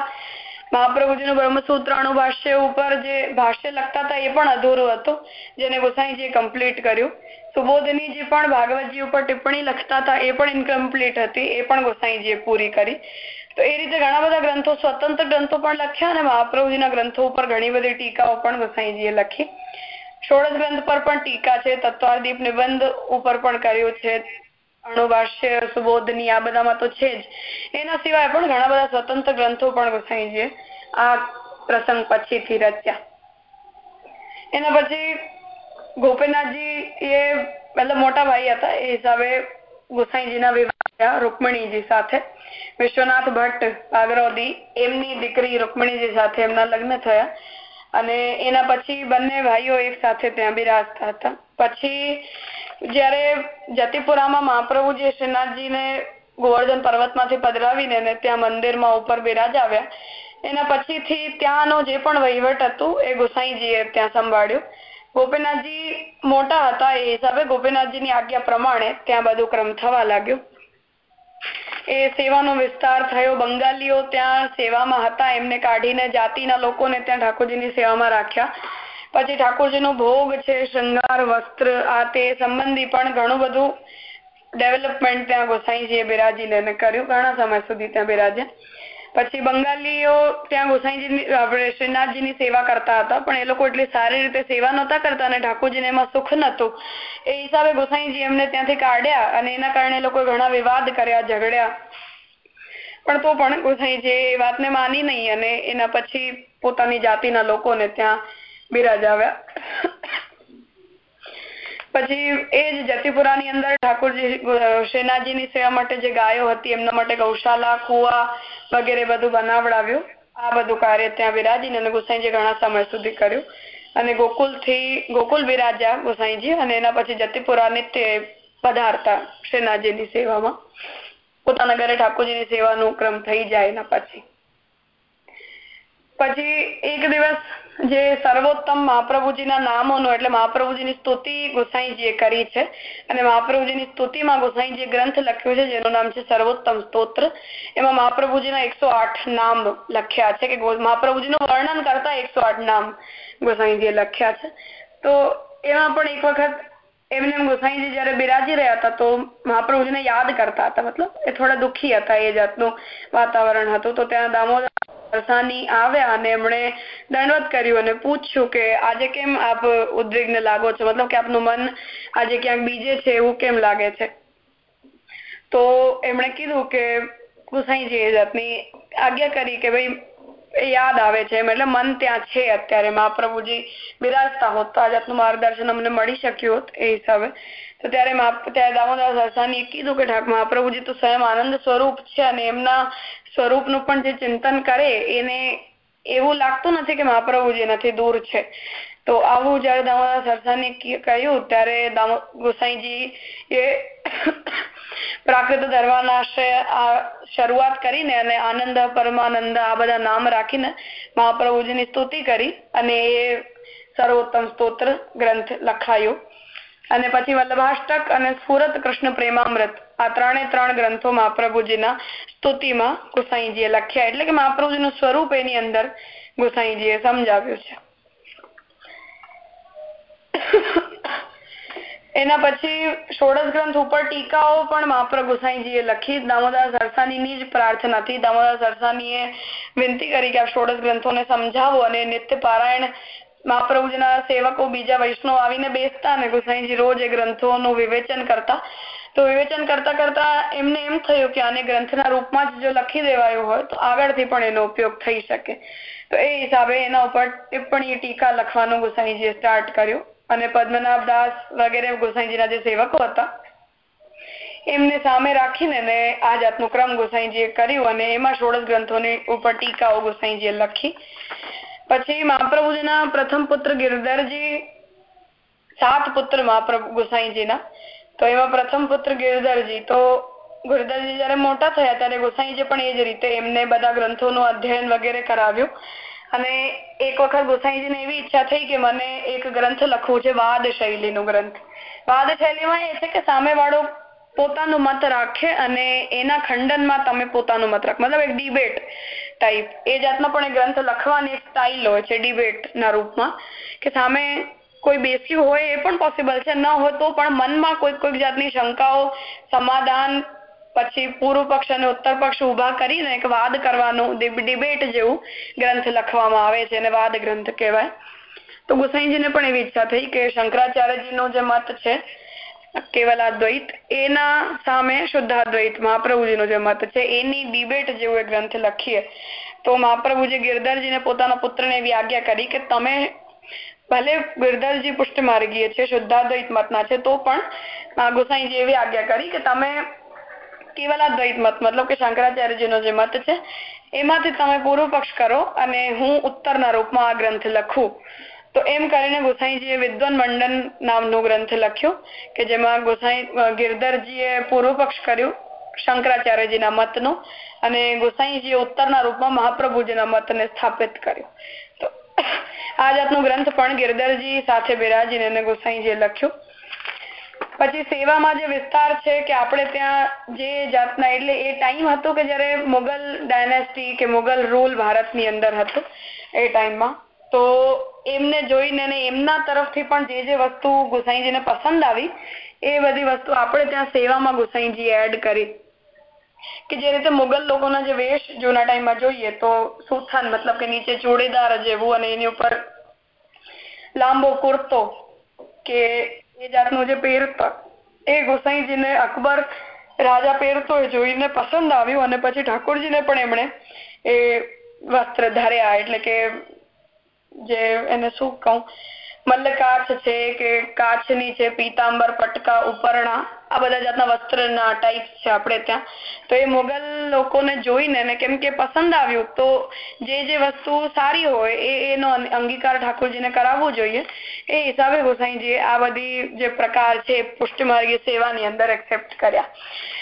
મહાપ્રભુજીનું બ્રહ્મસૂત્રાનું ભાષ્ય ઉપર જે ભાષ્ય લખતા હતા એ પણ અધૂરું હતું, જેને ગોસાઈજીએ કમ્પ્લીટ કર્યું. સુબોધનીજી પણ ભાગવતજી ઉપર ટિપ્પણી લખતા હતા એ પણ ઇનકમ્પ્લીટ હતી, એ પણ ગોસાઈજીએ પૂરી કરી. તો એ રીતે ઘણા બધા ગ્રંથો, સ્વતંત્ર ગ્રંથો પણ લખ્યા અને મહાપ્રભુજીના ગ્રંથો ઉપર ઘણી બધી ટીકાઓ પણ ગોસાઈજીએ લખી. ષોડશ ગ્રંથ પર પણ ટીકા છે, તત્વાદીપ નિબંધ ઉપર પણ કર્યું છે અણુભાષ્ય સુબોધની આ બધામાં તો છે જ. એના સિવાય પણ ઘણા બધા સ્વતંત્ર ગ્રંથો પણ ગોસાઈજીએ આ પ્રસંગ પછીથી રચ્યા. એના પછી ગોપીનાથજી એ મતલબ મોટા ભાઈ હતા, એ હિસાબે ગોસાઈજીના વિવાહ થયા, રૂકમણીજી સાથે. વિશ્વનાથ ભટ્ટ આગરોદી એમની દીકરી રૂકમણીજી સાથે એમના લગ્ન થયા. અને એના પછી બંને ભાઈઓ એક સાથે ત્યાં બિરાજતા હતા. પછી જયારે જતીપુરામાં મહાપ્રભુજી શ્રીનાથજીને ગોવર્ધન પર્વતમાંથી પધરાવીને ત્યાં મંદિરમાં ઉપર બિરાજાવ્યા એના પછીથી ત્યાંનો જે પણ વહીવટ હતું એ ગોસાઈજીએ ત્યાં સંભાળ્યું. ગોપીનાથજી મોટા હતા એ હિસાબે ગોપીનાથજીની આજ્ઞા પ્રમાણે ત્યાં બધું ક્રમ થવા લાગ્યો. એ સેવાનો વિસ્તાર થયો. બંગાળીઓ ત્યાં સેવામાં હતા. એમને કાઢીને જાતિના લોકોને ત્યાં ઠાકોરજીની સેવામાં રાખ્યા. પછી ઠાકોરજીનો ભોગ છે શૃંગાર વસ્ત્ર, આ તે સંબંધી પણ ઘણું બધું ડેવલપમેન્ટ ત્યાં ગોસાઈજીએ બિરાજીને કર્યું. ઘણા સમય સુધી ત્યાં બિરાજ્યા. પછી બંગાળીઓ ત્યાં ગોસાઈજી આપણે શ્રીનાથજીની સેવા કરતા હતા, પણ એ લોકો એટલી સારી રીતે સેવા નહોતા કરતા અને ઠાકોરજીને એમાં સુખ નતું એ હિસાબે ગોસાઈજી એમને ત્યાંથી કાઢ્યા અને એના કારણે એ લોકોએ ઘણા વિવાદ કર્યા, ઝઘડ્યા. પણ તો પણ ગોસાઈજી એ વાતને માની નહીં અને એના પછી પોતાની જાતિના લોકોને ત્યાં બિરાજાવ્યા પછી એ જ જતીપુરાની અંદર ઠાકોરજી શ્રીનાથજીની સેવા માટે જે ગાયો હતી, એમના માટે ગૌશાલા, કુવા વગેરે બધું બનાવડાવ્યું. આ બધું કાર્ય ત્યાં વિરાજીને અને ગુસાઈજી ઘણા સમય સુધી કર્યું. અને ગોકુલથી ગોકુલ વિરાજ્યા ગુસાઈજી અને એના પછી જતીપુરા તે પધારતા શ્રીનાથજીની સેવામાં. પોતાના ઘરે ઠાકોરજીની સેવાનો ક્રમ થઈ જાય એના પછી. પછી એક દિવસ જે સર્વોત્તમ મહાપ્રભુજીના નામોનો એટલે મહાપ્રભુજીની સ્તુતિ ગોસાઈજીએ કરી છે. અને મહાપ્રભુજીની સ્તુતિમાં ગોસાઈજીએ ગ્રંથ લખ્યો છે, જેનું નામ છે સર્વોત્તમ સ્તોત્ર. એમાં મહાપ્રભુજીના એકસો નામ લખ્યા છે, કે મહાપ્રભુજીનું વર્ણન કરતા એકસો નામ ગોસાઈજીએ લખ્યા છે. તો એમાં પણ એક વખત એમને ગોસાઈજી જયારે બિરાજી રહ્યા હતા, તો મહાપ્રભુજીને યાદ કરતા હતા, મતલબ એ થોડા દુઃખી હતા એ જાતનું વાતાવરણ હતું. તો ત્યાં દામોદર વરસાની આવ્યા અને એમણે દંડવત કર્યું અને પૂછ્યું કે આજે કેમ આપ ઉદ્વિગ્ન લાગો છો? મતલબ કે આપનું મન આજે ક્યાંક બીજે છે એવું કેમ લાગે છે? તો એમણે કીધું કે ગુસાઈજી એ જાતની આજ્ઞા કરી કે ભાઈ યાદ આવે છે એટલે મન ત્યાં છે અત્યારે. મહાપ્રભુજી બિરાજતા હોત તો આ જાતનું માર્ગદર્શન અમને મળી શક્યું હોત એ હિસાબે. તો ત્યારે ત્યારે દામોદર સરસાનીએ કીધું કે મહાપ્રભુજી તો સ્વયં આનંદ સ્વરૂપ છે અને એમના સ્વરૂપનું પણ જે ચિંતન કરે, એને એવું લાગતું નથી કે મહાપ્રભુજી નથી દૂર છે. તો આવું જયારે દામોદર સરસાને કહ્યું, ત્યારે ગોસાઈજી એ પ્રાકૃત ધર્માના શરૂઆત કરીને અને આનંદ, પરમાનંદ, આ બધા નામ રાખીને મહાપ્રભુજીની સ્તુતિ કરી અને એ સર્વોત્તમ સ્તોત્ર ગ્રંથ લખાયો. અને પછી વલ્લભાષ્ટક અને સ્ફુરત કૃષ્ણ પ્રેમામૃત આ ત્રણે ત્રણ ગ્રંથો મહાપ્રભુજીના સ્તુતિમાં ગુસાઈજીએ લખ્યા. એટલે કે મહાપ્રભુજીનું સ્વરૂપ એની અંદર ગુસાઈજીએ સમજાવ્યું છે. એના પછી ષોડશ ગ્રંથ ઉપર ટીકાઓ પણ મહાપ્રભુ ગુસાઈજીએ લખી. દામોદર સરસાનીની જ પ્રાર્થનાથી દામોદર સરસાનીએ વિનંતી કરી કે આ ષોડશ ગ્રંથોને સમજાવો અને નિત્ય પારાયણ મહાપ્રભુજીના સેવકો બીજા વૈષ્ણવ આવીને બેસતા અને ગુસાઈજી રોજ એ ગ્રંથોનું વિવેચન કરતા તો વિવેચન કરતા કરતા એમને એમ થયું કે આને ગ્રંથના રૂપમાં જ જો લખી દેવાયું હોય તો આગળથી પણ એનો ઉપયોગ થઈ શકે. તો એ હિસાબે એના ઉપર ટિપ્પણી ટીકા લખવાનું ગોસાઈજીએ સ્ટાર્ટ કર્યું અને પદ્મનાભ દાસ વગેરે ગોસાઈજીના જે સેવકો હતા, એમને સામે રાખીને આ જાતનું ક્રમ ગોસાઈજીએ કર્યું અને એમાં ષોડશ ગ્રંથોની ઉપર ટીકાઓ ગોસાઈજીએ લખી. પછી મહાપ્રભુજીના પ્રથમ પુત્ર ગિરધરજી, સાત પુત્ર મહાપ્રભુ ગુસાઈજીના તો એમાં પ્રથમ પુત્ર ગિરધરજી. તો ગિરધરજી જયારે મોટા થયા ત્યારે ગોસાઈજી પણ એ જ રીતે એમને બધા ગ્રંથોનું અધ્યયન વગેરે કરાવ્યું. અને એક વખત ગોસાઈજીને એવી ઈચ્છા થઈ કે મને એક ગ્રંથ લખવું છે, વાદ શૈલીનો ગ્રંથ. વાદ શૈલીમાં એ છે કે સામે વાળો પોતાનું મત રાખે અને એના ખંડનમાં તમે પોતાનું મત રાખો. મતલબ એક ડિબેટ ટાઈપ. એ જાતનો પણ એ ગ્રંથ લખવાની સ્ટાઇલ હોય છે ડિબેટ ના રૂપમાં. કે સામે કોઈ બેસ્યું હોય એ પણ પોસિબલ છે. ન હોય તો પણ મનમાં કોઈ કોઈક જાતની શંકાઓ, સમાધાન, પછી પૂર્વ પક્ષ અને ઉત્તર પક્ષ ઊભા કરીને એક વાદ કરવાનું ડિબેટ જેવું ગ્રંથ લખવામાં આવે છે અને વાદ ગ્રંથ કહેવાય. તો ગુસાઈજીને પણ એવી ઈચ્છા થઈ કે શંકરાચાર્યજીનો જે મત છે કેવલાદ્વૈત એના સામે શુદ્ધાદ્વૈત મહાપ્રભુજીનો જે મત છે, એની ડિબેટ જેવું એ ગ્રંથ લખીએ. તો મહાપ્રભુજી ગિરધરજીને પોતાના પુત્રને એવી આજ્ઞા કરી કે તમે ભલે ગિરધરજી પુષ્ટ માર્ગીય છે શુદ્ધાદ્વૈત મતના છે, તો પણ ગોસાઈજી એવી આજ્ઞા કરી કે તમે કેવલાદ્વૈત મત, મતલબ કે શંકરાચાર્યજીનો જે મત છે, એમાંથી તમે પૂર્વ પક્ષ કરો અને હું ઉત્તરના રૂપમાં આ ગ્રંથ લખું. તો એમ કરીને ગોસાઈજીએ વિદ્વાન મંડન નામનો ગ્રંથ લખ્યો કે જેમાં ગોસાઈ ગિરધરજીએ પૂર્વ પક્ષ કર્યું શંકરાચાર્યજીના મતનો અને ગોસાઈજીએ ઉત્તરના રૂપમાં મહાપ્રભુજીના મતને સ્થાપિત કર્યો. તો આ જાતનો ગ્રંથ પણ ગિરધરજી સાથે બિરાજીને એને ગોસાઈજીએ લખ્યો. પછી સેવામાં જે વિસ્તાર છે કે આપણે ત્યાં જે જાતના, એટલે એ ટાઈમ હતો કે જ્યારે મુગલ ડાયનેસ્ટી કે મુગલ રૂલ ભારતની અંદર હતો એ ટાઈમમાં તો એમને જોઈને એમના તરફથી પણ જે જે વસ્તુ ગુસાઈજીને પસંદ આવી, એ બધી વસ્તુ આપણે ત્યાં સેવામાં ગુસાઈજી એડ કરી. કે જે રીતે મુગલ લોકોના જે વેશ જૂના ટાઈમમાં જોઈએ તો સુથાન મતલબ કે નીચે જોડેદાર જેવું અને એની ઉપર લાંબો કુર્તો કે એ જાતનું જે પહેરતા, એ ગોસાઈજીને અકબર રાજા પહેરતો જોઈને પસંદ આવ્યું અને પછી ઠાકોરજીને પણ એમણે એ વસ્ત્ર ધાર્યા. એટલે કે જે એને શું કહું મલ્લકાચ છે કે કાચની છે પીતાંબર, પટકા, ઉપરણા, આ બધા જાતના વસ્ત્રના ટાઈપ છે આપણે ત્યાં. તો એ મોગલ લોકોને જોઈને કેમ કે પસંદ આવ્યું, તો જે જે વસ્તુ સારી હોય એ એનો અંગીકાર ઠાકોરજીને કરાવવો જોઈએ. એ હિસાબે ગોસાઈજીએ આ બધી જે પ્રકાર છે પુષ્ટિમાર્ગી સેવાની અંદર એક્સેપ્ટ કર્યા.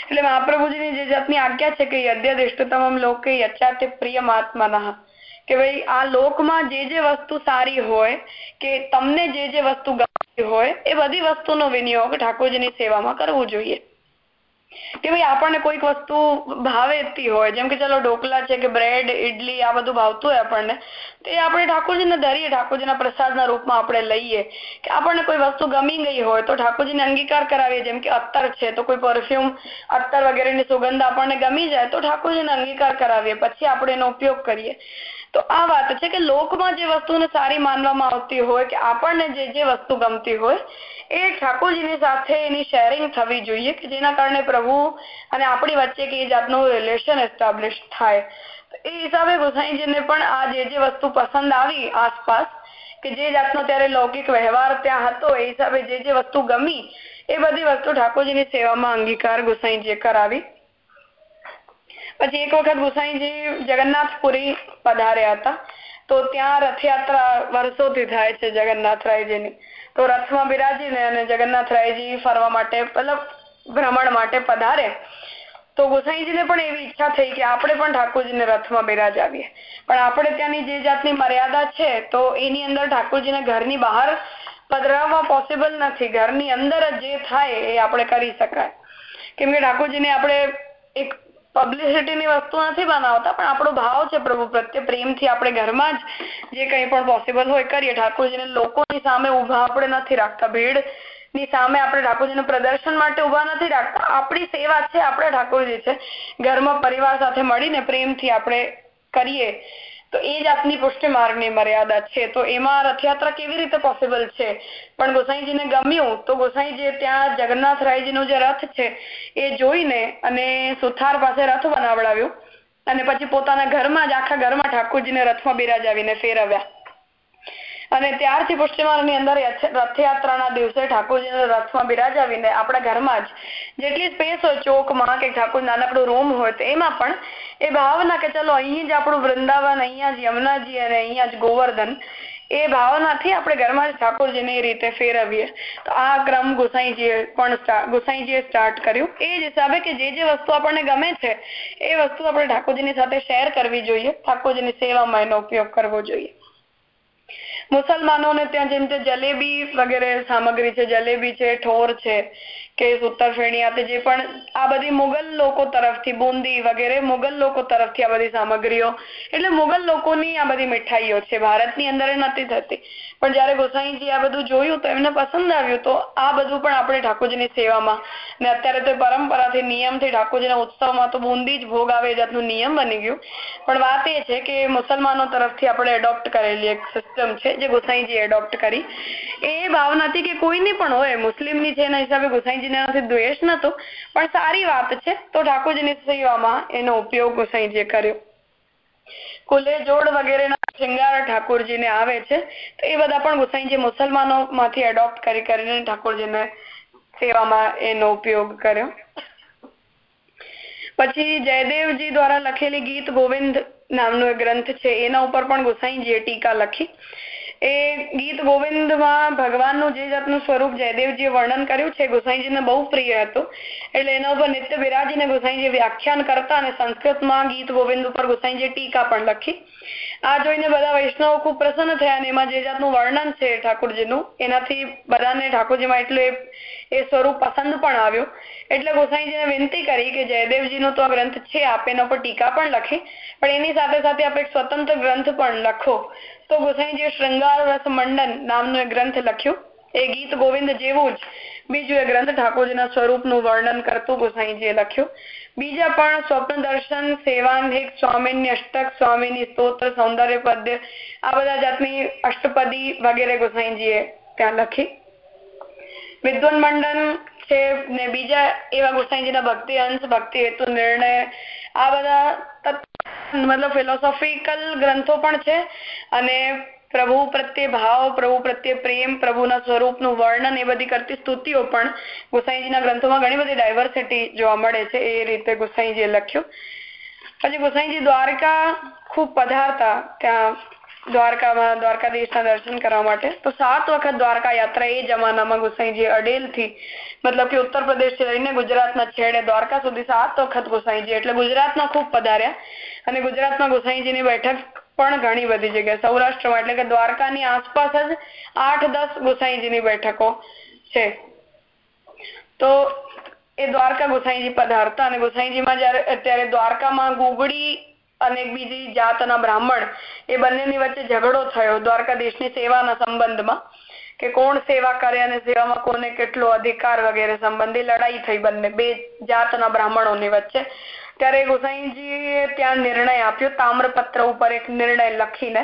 એટલે મહાપ્રભુજીની જે જાતની આજ્ઞા છે કે યદ્ય દિષ્ટતમ લોકે યચ્છાતે પ્રિય મહાત્માના. કે ભાઈ આ લોકમાં જે જે વસ્તુ સારી હોય, કે તમને જે જે વસ્તુ ગમતી હોય, એ બધી વસ્તુનો વિનિયોગ ઠાકોરજીની સેવામાં કરવો જોઈએ. કે ભાઈ આપણને કોઈક વસ્તુ ભાવેતી હોય, જેમ કે ચલો ઢોકલા છે કે બ્રેડ ઇડલી આ બધું ભાવતું હોય આપણને, તે આપણે ઠાકોરજીને ધરીએ, ઠાકોરજીના પ્રસાદના રૂપમાં આપણે લઈએ. કે આપણને કોઈ વસ્તુ ગમી ગઈ હોય, તો ઠાકોરજીને અંગીકાર કરાવીએ, જેમ કે અત્તર છે, તો કોઈ પરફ્યુમ અત્તર વગેરેની સુગંધ આપણને ગમી જાય, તો ઠાકોરજીને અંગીકાર કરાવીએ, પછી આપણે એનો ઉપયોગ કરીએ. તો આ વાત છે કે લોકમાં જે વસ્તુને સારી માનવામાં આવતી હોય કે આપણને જે જે વસ્તુ ગમતી હોય, એ ઠાકોરજીની સાથે એની શેરિંગ થવી જોઈએ કે જેના કારણે પ્રભુ અને આપણી વચ્ચે કે એ જાતનું રિલેશન એસ્ટાબ્લિશ થાય. એ હિસાબે ગોસાઈજીને પણ આ જે જે વસ્તુ પસંદ આવી આસપાસ, કે જે જાતનો ત્યારે લૌકિક વ્યવહાર ત્યાં હતો, એ હિસાબે જે જે વસ્તુ ગમી, એ બધી વસ્તુ ઠાકોરજીની સેવામાં અંગીકાર ગોસાઈજીએ કરાવી. પછી એક વખત ગુસાઈજી જગન્નાથપુરી પધાર્યા હતા. તો ત્યાં રથયાત્રા વર્ષોથી થાય છે જગન્નાથરાયજીની તો રથમાં બિરાજીને અને જગન્નાથરાયજી ફરવા માટે, મતલબ ભ્રમણ માટે પધારે. તો ગોસાઈજીને પણ એવી ઈચ્છા થઈ કે આપણે પણ ઠાકોરજીને રથમાં બિરાજાવીએ. પણ આપણે ત્યાંની જે જાતની મર્યાદા છે, તો એની અંદર ઠાકોરજીને ઘરની બહાર પધરાવવા પોસિબલ નથી. ઘરની અંદર જ જે થાય એ આપણે કરી શકાય. કેમ કે ઠાકોરજીને આપણે એક પબ્લિસિટીની વસ્તુ નથી બનાવતા, પણ આપણો ભાવ છે પ્રભુ પ્રત્યે, પ્રેમથી આપણે ઘરમાં જ જે કંઈ પણ પોસિબલ હોય કરીએ. ઠાકોરજીને લોકોની સામે ઊભા આપણે નથી રાખતા. ભીડની સામે આપણે ઠાકોરજીનું પ્રદર્શન માટે ઊભા નથી રાખતા. આપણી સેવા છે આપણે ઠાકોરજી છે. ઘરમાં પરિવાર સાથે મળીને પ્રેમથી આપણે કરીએ. તો એ જાતની પુષ્ટિ માર્ગની મર્યાદા છે. તો એમાં રથયાત્રા કેવી રીતે પોસિબલ છે? પણ ગોસાઈજીને ગમ્યું તો ગોસાઈજી ત્યાં જગન્નાથરાયજીનો જે રથ છે એ જોઈને અને સુથાર પાસે રથ બનાવડાવ્યું અને પછી પોતાના ઘરમાં જ આખા ઘરમાં ઠાકોરજીને રથમાં બિરાજાવીને ફેરવ્યા. અને ત્યારથી પુષ્ટિમાળની અંદર રથયાત્રાના દિવસે ઠાકોરજીને રથમાં બિરાજાવીને આપણા ઘરમાં જ જેટલી સ્પેસ હોય ચોકમાં કે ઠાકોર નાનકડું રૂમ હોય તો એમાં પણ એ ભાવના કે ચલો અહીં જ આપણું વૃંદાવન, અહીંયા જ યમુનાજી અને અહીંયા જ ગોવર્ધન, એ ભાવનાથી આપણે ઘરમાં ઠાકોરજીને એ રીતે ફેરવીએ. તો આ ક્રમ ગોસાઈજીએ પણ ગોસાઈજીએ સ્ટાર્ટ કર્યું. એ જ હિસાબે કે જે જે વસ્તુ આપણને ગમે છે, એ વસ્તુ આપણે ઠાકોરજીની સાથે શેર કરવી જોઈએ. ઠાકોરજીની સેવામાં એનો ઉપયોગ કરવો જોઈએ. મુસલમાનોને ત્યાં જેમ કે જલેબી વગેરે સામગ્રી છે, જલેબી છે, ઠોર છે કે સૂતર ફેણી જે પણ આ બધી મુગલ લોકો તરફથી, બુંદી વગેરે મુગલ લોકો તરફથી આ બધી સામગ્રીઓ, એટલે મુગલ લોકોની આ બધી મીઠાઈઓ છે, ભારતની અંદર નથી થતી. પણ જયારે ગોસાઈજી આ બધું જોયું તો એમને પસંદ આવ્યું, તો આ બધું પણ આપણે ઠાકોરજીની સેવામાં. ને અત્યારે તો પરંપરાથી, નિયમથી ઠાકોરજીના ઉત્સવમાં તો બુંદી જ ભોગ આવે જાતનું નિયમ બની ગયું. પણ વાત એ છે કે મુસલમાનો તરફથી આપણે એડોપ્ટ કરેલી એક સિસ્ટમ છે, જે ગોસાઈજી એડોપ્ટ કરી. એ ભાવનાથી કે કોઈની પણ હોય, મુસ્લિમની છે એના હિસાબે ગોસાઈજી ગોસાઈજીને દ્વેષ નતો, પણ સારી વાત છે. તો ઠાકોરજીની સેવામાં એનો ઉપયોગ ગોસાઈજીએ કર્યો. કુલે જોડ વગેરેના શૃંગાર ઠાકોરજીને આવે છે, તો એ બધા પણ ગોસાઈજી મુસલમાનો માંથી એડોપ્ટ કરી કરીને ઠાકોરજીને સેવામાં એનો ઉપયોગ કર્યો. પછી જયદેવજી દ્વારા લખેલી ગીત ગોવિંદ નામનો ગ્રંથ છે, એના ઉપર પણ ગોસાઈજીએ ટીકા લખી. એ ગીત ગોવિંદમાં ભગવાનનું જે જાતનું સ્વરૂપ જયદેવજીએ વર્ણન કર્યું છે, ગોસાઈજીને બહુ પ્રિય હતું. એટલે એના ઉપર નિત્ય બિરાજીને ગોસાઈજી વ્યાખ્યાન કરતા અને સંસ્કૃતમાં ગીત ગોવિંદ ઉપર ગોસાઈજીએ ટીકા પણ લખી. આ જોઈને બધા વૈષ્ણવો ખૂબ પ્રસન્ન થયા અને એમાં જે જાતનું વર્ણન છે ઠાકોરજીનું, એનાથી બધાને ઠાકોરજીમાં એટલું એ સ્વરૂપ પસંદ પણ આવ્યું. એટલે ગોસાઈજીને વિનંતી કરી કે જયદેવજીનો તો આ ગ્રંથ છે, આપ એના પર ટીકા પણ લખી. પણ એની સાથે સાથે આપણે એક સ્વતંત્ર ગ્રંથ પણ લખો. તો ગોસાઈજીએ શૃંગાર રસ મંડન નામનું એક ગ્રંથ લખ્યું. એ ગીત ગોવિંદ જેવું જ બીજું એ ગ્રંથ ઠાકોરજીના સ્વરૂપનું વર્ણન કરતું ગોસાઈજીએ લખ્યું. બીજા પણ સ્વપ્ન દર્શન, સેવાંધિક સ્વામીની અષ્ટક, સ્વામીની સ્તોત્ર, સૌંદર્ય પદ્ય, આ બધા જાતની અષ્ટપદી વગેરે ગોસાઈજીએ ત્યાં લખી. વિદ્વન મંડન છે ને બીજા એવા ગોસાઈજીના ભક્તિ અંશ, ભક્તિ હેતુ, નિર્ણય, આ બધા મતલબ ફિલોસોફિકલ ગ્રંથો પણ છે અને પ્રભુ પ્રત્યે ભાવ, પ્રભુ પ્રત્યે પ્રેમ, પ્રભુના સ્વરૂપનું વર્ણન એ બધી કરતી સ્તુતિઓ પણ ગોસાઈજીના ગ્રંથોમાં ઘણી બધી ડાયવર્સિટી જોવા મળે છે એ રીતે ગોસાઈજીએ લખ્યું. પછી ગોસાઈજી દ્વારકા ખૂબ પધારતા ત્યાં દ્વારકામાં, દ્વારકાધીશના દર્શન કરવા માટે. તો સાત વખત દ્વારકા યાત્રા એ જમાનામાં ગોસાઈજી અડેલથી મતલબ કે ઉત્તર પ્રદેશથી લઈને ગુજરાતના છેડે દ્વારકા સુધી સાત વખત ગોસાઈજી, એટલે ગુજરાતમાં ખૂબ પધાર્યા. અને ગુજરાતમાં ગોસાઈજીની બેઠક પણ ઘણી બધી જગ્યાએ, સૌરાષ્ટ્રમાં, એટલે કે દ્વારકાની આસપાસ જ આઠ દસ ગોસાઈજીની બેઠકો છે. તો એ દ્વારકા ગોસાઈજી પધારતા અને ગોસાઈજીમાં જયારે, અત્યારે દ્વારકામાં ગુગડી અને બીજી જાતના બ્રાહ્મણ એ બંનેની વચ્ચે ઝઘડો થયો દ્વારકાધીશની સેવાના સંબંધમાં. કે કોણ સેવા કરે અને સેવામાં કોને કેટલો અધિકાર વગેરે સંબંધી લડાઈ થઈ બંને, બે જાતના બ્રાહ્મણોની વચ્ચે. ત્યારે ગોસાઈજીએ ત્યાં નિર્ણય આપ્યો, તામ્રપત્ર ઉપર એક નિર્ણય લખીને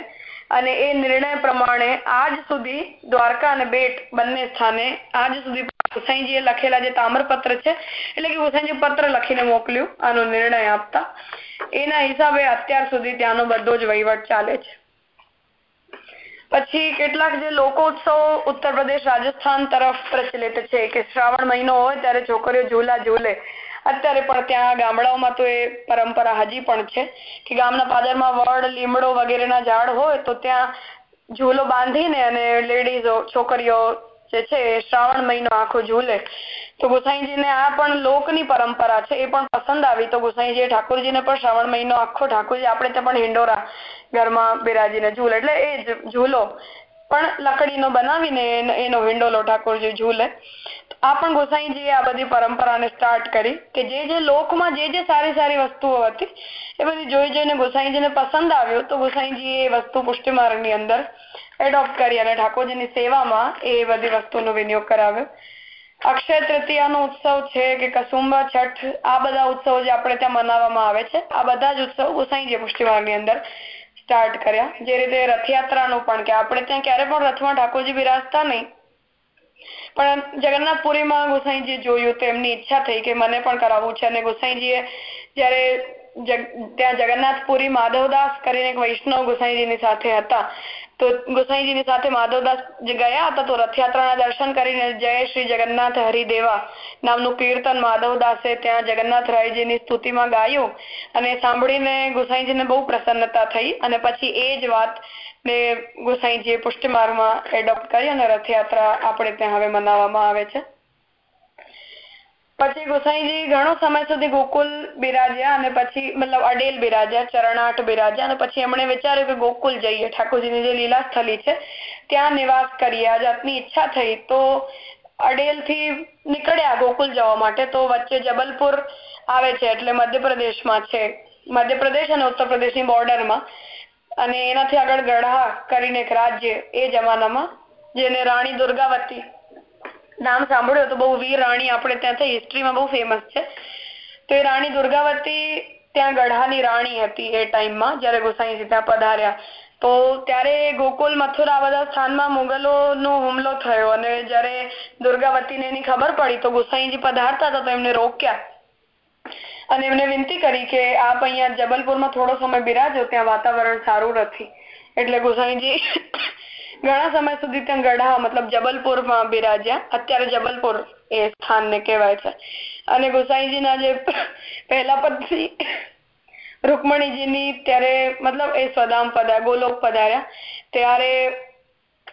અને એ નિર્ણય પ્રમાણે આજ સુધી દ્વારકા અને બેટ બંને સ્થાને આજ સુધી ગોસાઈજીએ લખેલા જે તામ્રપત્ર છે, એટલે કે ગોસાઈજી પત્ર લખીને મોકલ્યું, આનો નિર્ણય આપતા. એના હિસાબે અત્યાર સુધી ત્યાંનો બધો જ વહીવટ ચાલે છે. પછી કેટલાક જે લોકોત્સવ ઉત્તર પ્રદેશ, રાજસ્થાન તરફ પ્રચલિત છે કે શ્રાવણ મહિનો હોય ત્યારે છોકરીઓ ઝૂલા ઝૂલે. અત્યારે પણ ત્યાં ગામડાઓમાં તો એ પરંપરા હજી પણ છે કે ગામના પાદરમાં વડ, લીમડો વગેરેના ઝાડ હોય તો ત્યાં ઝૂલો બાંધીને અને લેડીઝો, છોકરીઓ જે છે શ્રાવણ મહિનો આખો ઝૂલે. તો ગોસાઈજીને આ પણ લોકની પરંપરા છે, એ પણ પસંદ આવી. તો ગોસાઈજી ઠાકોરજીને પણ શ્રાવણ મહિનો આખો ઠાકોરજી, આપણે ત્યાં પણ હિંડોરા ઘરમાં બિરાજીને ઝૂલે, એટલે એ ઝૂલો. પણ લકડીનો બનાવીને એનો હિંડોલો ઠાકોરજી ઝૂલે. આ પણ ગોસાઈજીએ આ બધી પરંપરાને સ્ટાર્ટ કરી કે જે જે લોકમાં જે જે સારી સારી વસ્તુઓ હતી, એ બધી જોઈ જોઈને ગોસાઈજીને પસંદ આવ્યો. તો ગોસાઈજીએ એ વસ્તુ પુષ્ટિમાર્ગની અંદર એડોપ્ટ કરી અને ઠાકોરજીની સેવામાં એ બધી વસ્તુનો વિનિયોગ કરાવ્યો. અક્ષય તૃતીયાનો ઉત્સવ છે કે કસુંબા છઠ, આ બધા ઉત્સવો જે આપણે ત્યાં મનાવવામાં આવે છે, આ બધા જ ઉત્સવ ગોસાઈજી પુષ્ટિમાર્ગની અંદર સ્ટાર્ટ કર્યા. જે રીતે રથયાત્રાનું પણ કે આપણે ત્યાં ક્યારે પણ રથમાં ઠાકોરજી બિરાજતા નહીં. પણ જગન્નાથપુરીમાં ગોસાઈજી જોયું તો એમની ઈચ્છા થઈ કે મને પણ કરાવવું છે. અને ગોસાઈજીએ જ્યારે ત્યાં જગન્નાથપુરી માધવદાસ કરીને એક વૈષ્ણવ ગોસાઈજીની સાથે હતા તો ગોસાઈજીની સાથે માધવદાસ ગયા હતા તો રથયાત્રાના દર્શન કરીને જય શ્રી જગન્નાથ હરિદેવા નામનું કીર્તન માધવદાસે ત્યાં જગન્નાથ રાયજીની સ્તુતિમાં ગાયું અને સાંભળીને ગોસાઈજીને બહુ પ્રસન્નતા થઈ અને પછી એ જ વાત ને ગોસાઈજીએ પુષ્ટિમાર્ગમાં એડોપ્ટ કરી અને રથયાત્રા આપણે ત્યાં હવે મનાવવામાં આવે છે. પછી ગોસાઈજી ઘણો સમય સુધી ગોકુલ બિરાજ્યા અને પછી મતલબ અડેલ બિરાજ્યા ચરણાટ બિરાજ્યા અને પછી એમણે વિચાર્યું કે ગોકુલ જઈએ. ઠાકોરજીની જે લીલા સ્થલી છે, ત્યાં નિવાસ કરીએ. આ જાતની ઈચ્છા થઈ તો અડેલથી નીકળ્યા ગોકુલ જવા માટે. તો વચ્ચે જબલપુર આવે છે, એટલે મધ્યપ્રદેશમાં છે. મધ્યપ્રદેશ અને ઉત્તર પ્રદેશની બોર્ડરમાં. અને એનાથી આગળ ગઢા કરીને એક રાજ્ય એ જમાનામાં, જેને રાણી દુર્ગાવતી નામ સાંભળ્યું તો બહુ વીર રાણી, આપણે ત્યાં થઈ હિસ્ટ્રીમાં બહુ ફેમસ છે. તો એ રાણી દુર્ગાવતી ત્યાં ગઢાની રાણી હતી એ ટાઈમમાં જ્યારે ગોસાઈજી ત્યાં પધાર્યા. તો ત્યારે ગોકુલ મથુરા બધા સ્થાનમાં મુગલોનો હુમલો થયો અને જ્યારે દુર્ગાવતીને એની ખબર પડી, તો ગોસાઈજી પધારતા હતા, તો એમને રોક્યા. અને એમને વિનંતી કરી કે આપ અહીંયા જબલપુરમાં થોડો સમય બિરાજો, ત્યાં વાતાવરણ સારું નથી. એટલે ગોસાઈજી ઘણા સમય સુધી ત્યાં ગઢા, મતલબ જબલપુરમાં બિરાજ્યા. અત્યારે જબલપુર એ સ્થાનને કહેવાય છે. અને ગોસાઈજીના જે પહેલા પત્ની રૂકમણીજીની ત્યારે મતલબ એ સ્વદામ પધાર, ગોલોક પધાર્યા. ત્યારે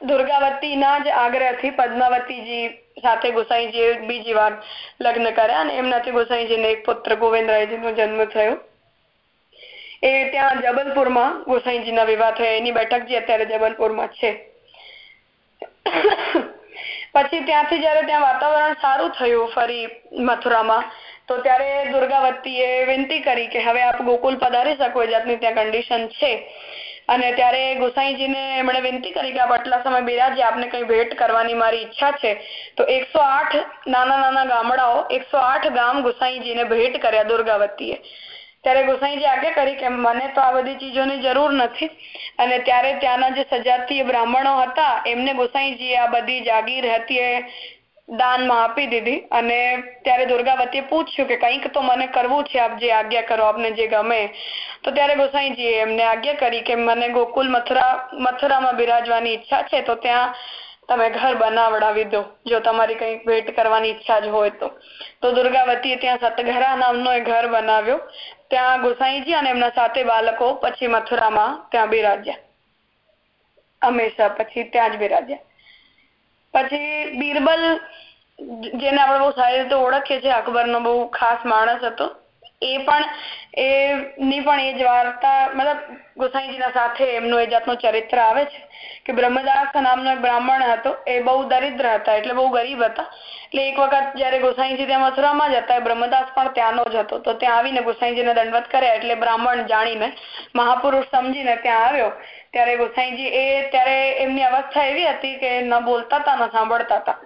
દુર્ગાવતીના જ આગ્રહથી પદ્માવતીજી સાથે ગોસાઈજીએ બીજી વાર લગ્ન કર્યા અને એમનાથી ગોસાઈજીને એક પુત્ર ગોવિંદરાયજીનો જન્મ થયો. એ ત્યાં જબલપુરમાં ગોસાઈજીના વિવાહ થયા. એની બેઠક જે અત્યારે જબલપુરમાં છે. પછી ત્યાંથી જયારે ત્યાં વાતાવરણ સારું થયું ફરી મથુરામાં, તો ત્યારે દુર્ગાવતીએ વિનંતી કરી કે હવે આપ ગોકુલ પધારી શકો, એ જાતની ત્યાં કન્ડિશન છે. અને ત્યારે ગોસાઈજીને એમણે વિનંતી કરી કે આપ આટલા સમય બિરાજી, આપને કઈ ભેટ કરવાની મારી ઈચ્છા છે. તો એકસો નાના નાના ગામડાઓ, એકસો ગામ ગોસાઈજીને ભેટ કર્યા દુર્ગાવતીએ. ત્યારે ગોસાઈજી આજ્ઞા કરી કે મને તો આ બધી ચીજોની જરૂર નથી. અને ત્યારે ત્યાંના જે સજાતીય બ્રાહ્મણો હતા, એમને ગોસાઈજીએ આ બધી જાગીર હતી દાનમાં આપી દીધી. અને ત્યારે દુર્ગાવતીએ પૂછ્યું કે કંઈક તો મને કરવું છે, આપ જે આજ્ઞા કરો, આપને જે ગમે. તો ત્યારે ગોસાઈજીએ એમને આજ્ઞા કરી કે મને ગોકુલ મથુરા, મથુરામાં બિરાજવાની ઈચ્છા છે, તો ત્યાં તમે ઘર બનાવડાવી દો. જો તમારી કઈ ભેટ કરવાની ઈચ્છા જ હોય તો. તો દુર્ગાવતીએ ત્યાં સતઘરા નામનો એ ઘર બનાવ્યો. ત્યાં ગોસાઈજી અને એમના સાથે બાળકો, પછી મથુરામાં ત્યાં બિરાજ્યા હંમેશા પછી ત્યાં જ બિરાજ્યા પછી બીરબલ, જેને આપણે બહુ સારી રીતે ઓળખીએ છીએ અકબર નો બહુ ખાસ માણસ હતો. એ પણ એની પણ એ જ વાર્તા, મતલબ ગોસાઈજીના સાથે એમનું એ જાતનું ચરિત્ર આવે છે કે બ્રહ્મદાસ નામનો બ્રાહ્મણ હતો, એ બહુ દરિદ્ર હતા, એટલે બહુ ગરીબ હતા. એટલે એક વખત જયારે ગોસાઈજી ત્યાં મથુરામાં જ હતા બ્રહ્મદાસ પણ ત્યાંનો જ હતો. તો ત્યાં આવીને ગોસાઈજીને દંડવત કર્યા, એટલે બ્રાહ્મણ જાણીને મહાપુરુષ સમજીને ત્યાં આવ્યો. ત્યારે ગોસાઈજી એ, ત્યારે એમની અવસ્થા એવી હતી કે ન બોલતા હતા, ન સાંભળતા હતા.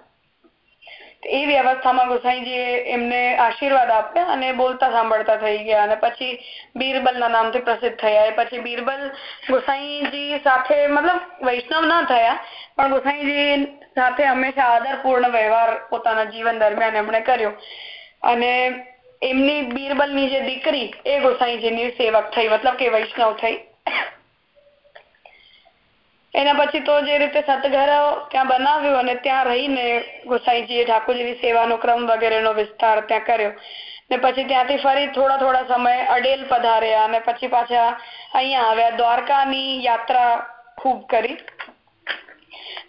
એવી અવસ્થામાં ગોસાઈજીએ એમને આશીર્વાદ આપ્યા અને બોલતા સાંભળતા થઈ ગયા અને પછી બીરબલના નામથી પ્રસિદ્ધ થયા. એ પછી બીરબલ ગોસાઈજી સાથે મતલબ વૈષ્ણવ ન થયા, પણ ગોસાઈજી સાથે હંમેશા આદરપૂર્ણ વ્યવહાર પોતાના જીવન દરમિયાન એમણે કર્યો. અને એમની બીરબલની જે દીકરી એ ગોસાઈજીની સેવક થઈ, મતલબ કે વૈષ્ણવ થઈ. એના પછી તો જે રીતે સતઘર ત્યાં બનાવ્યું અને ત્યાં રહીને ગોસાઈજીએ ઠાકોરજીની સેવાનો ક્રમ વગેરેનો વિસ્તાર ત્યાં કર્યો. ને પછી ત્યાંથી ફરી થોડા થોડા સમય અડેલ પધાર્યા અને પછી પાછા અહીંયા આવ્યા. દ્વારકાની યાત્રા ખૂબ કરી.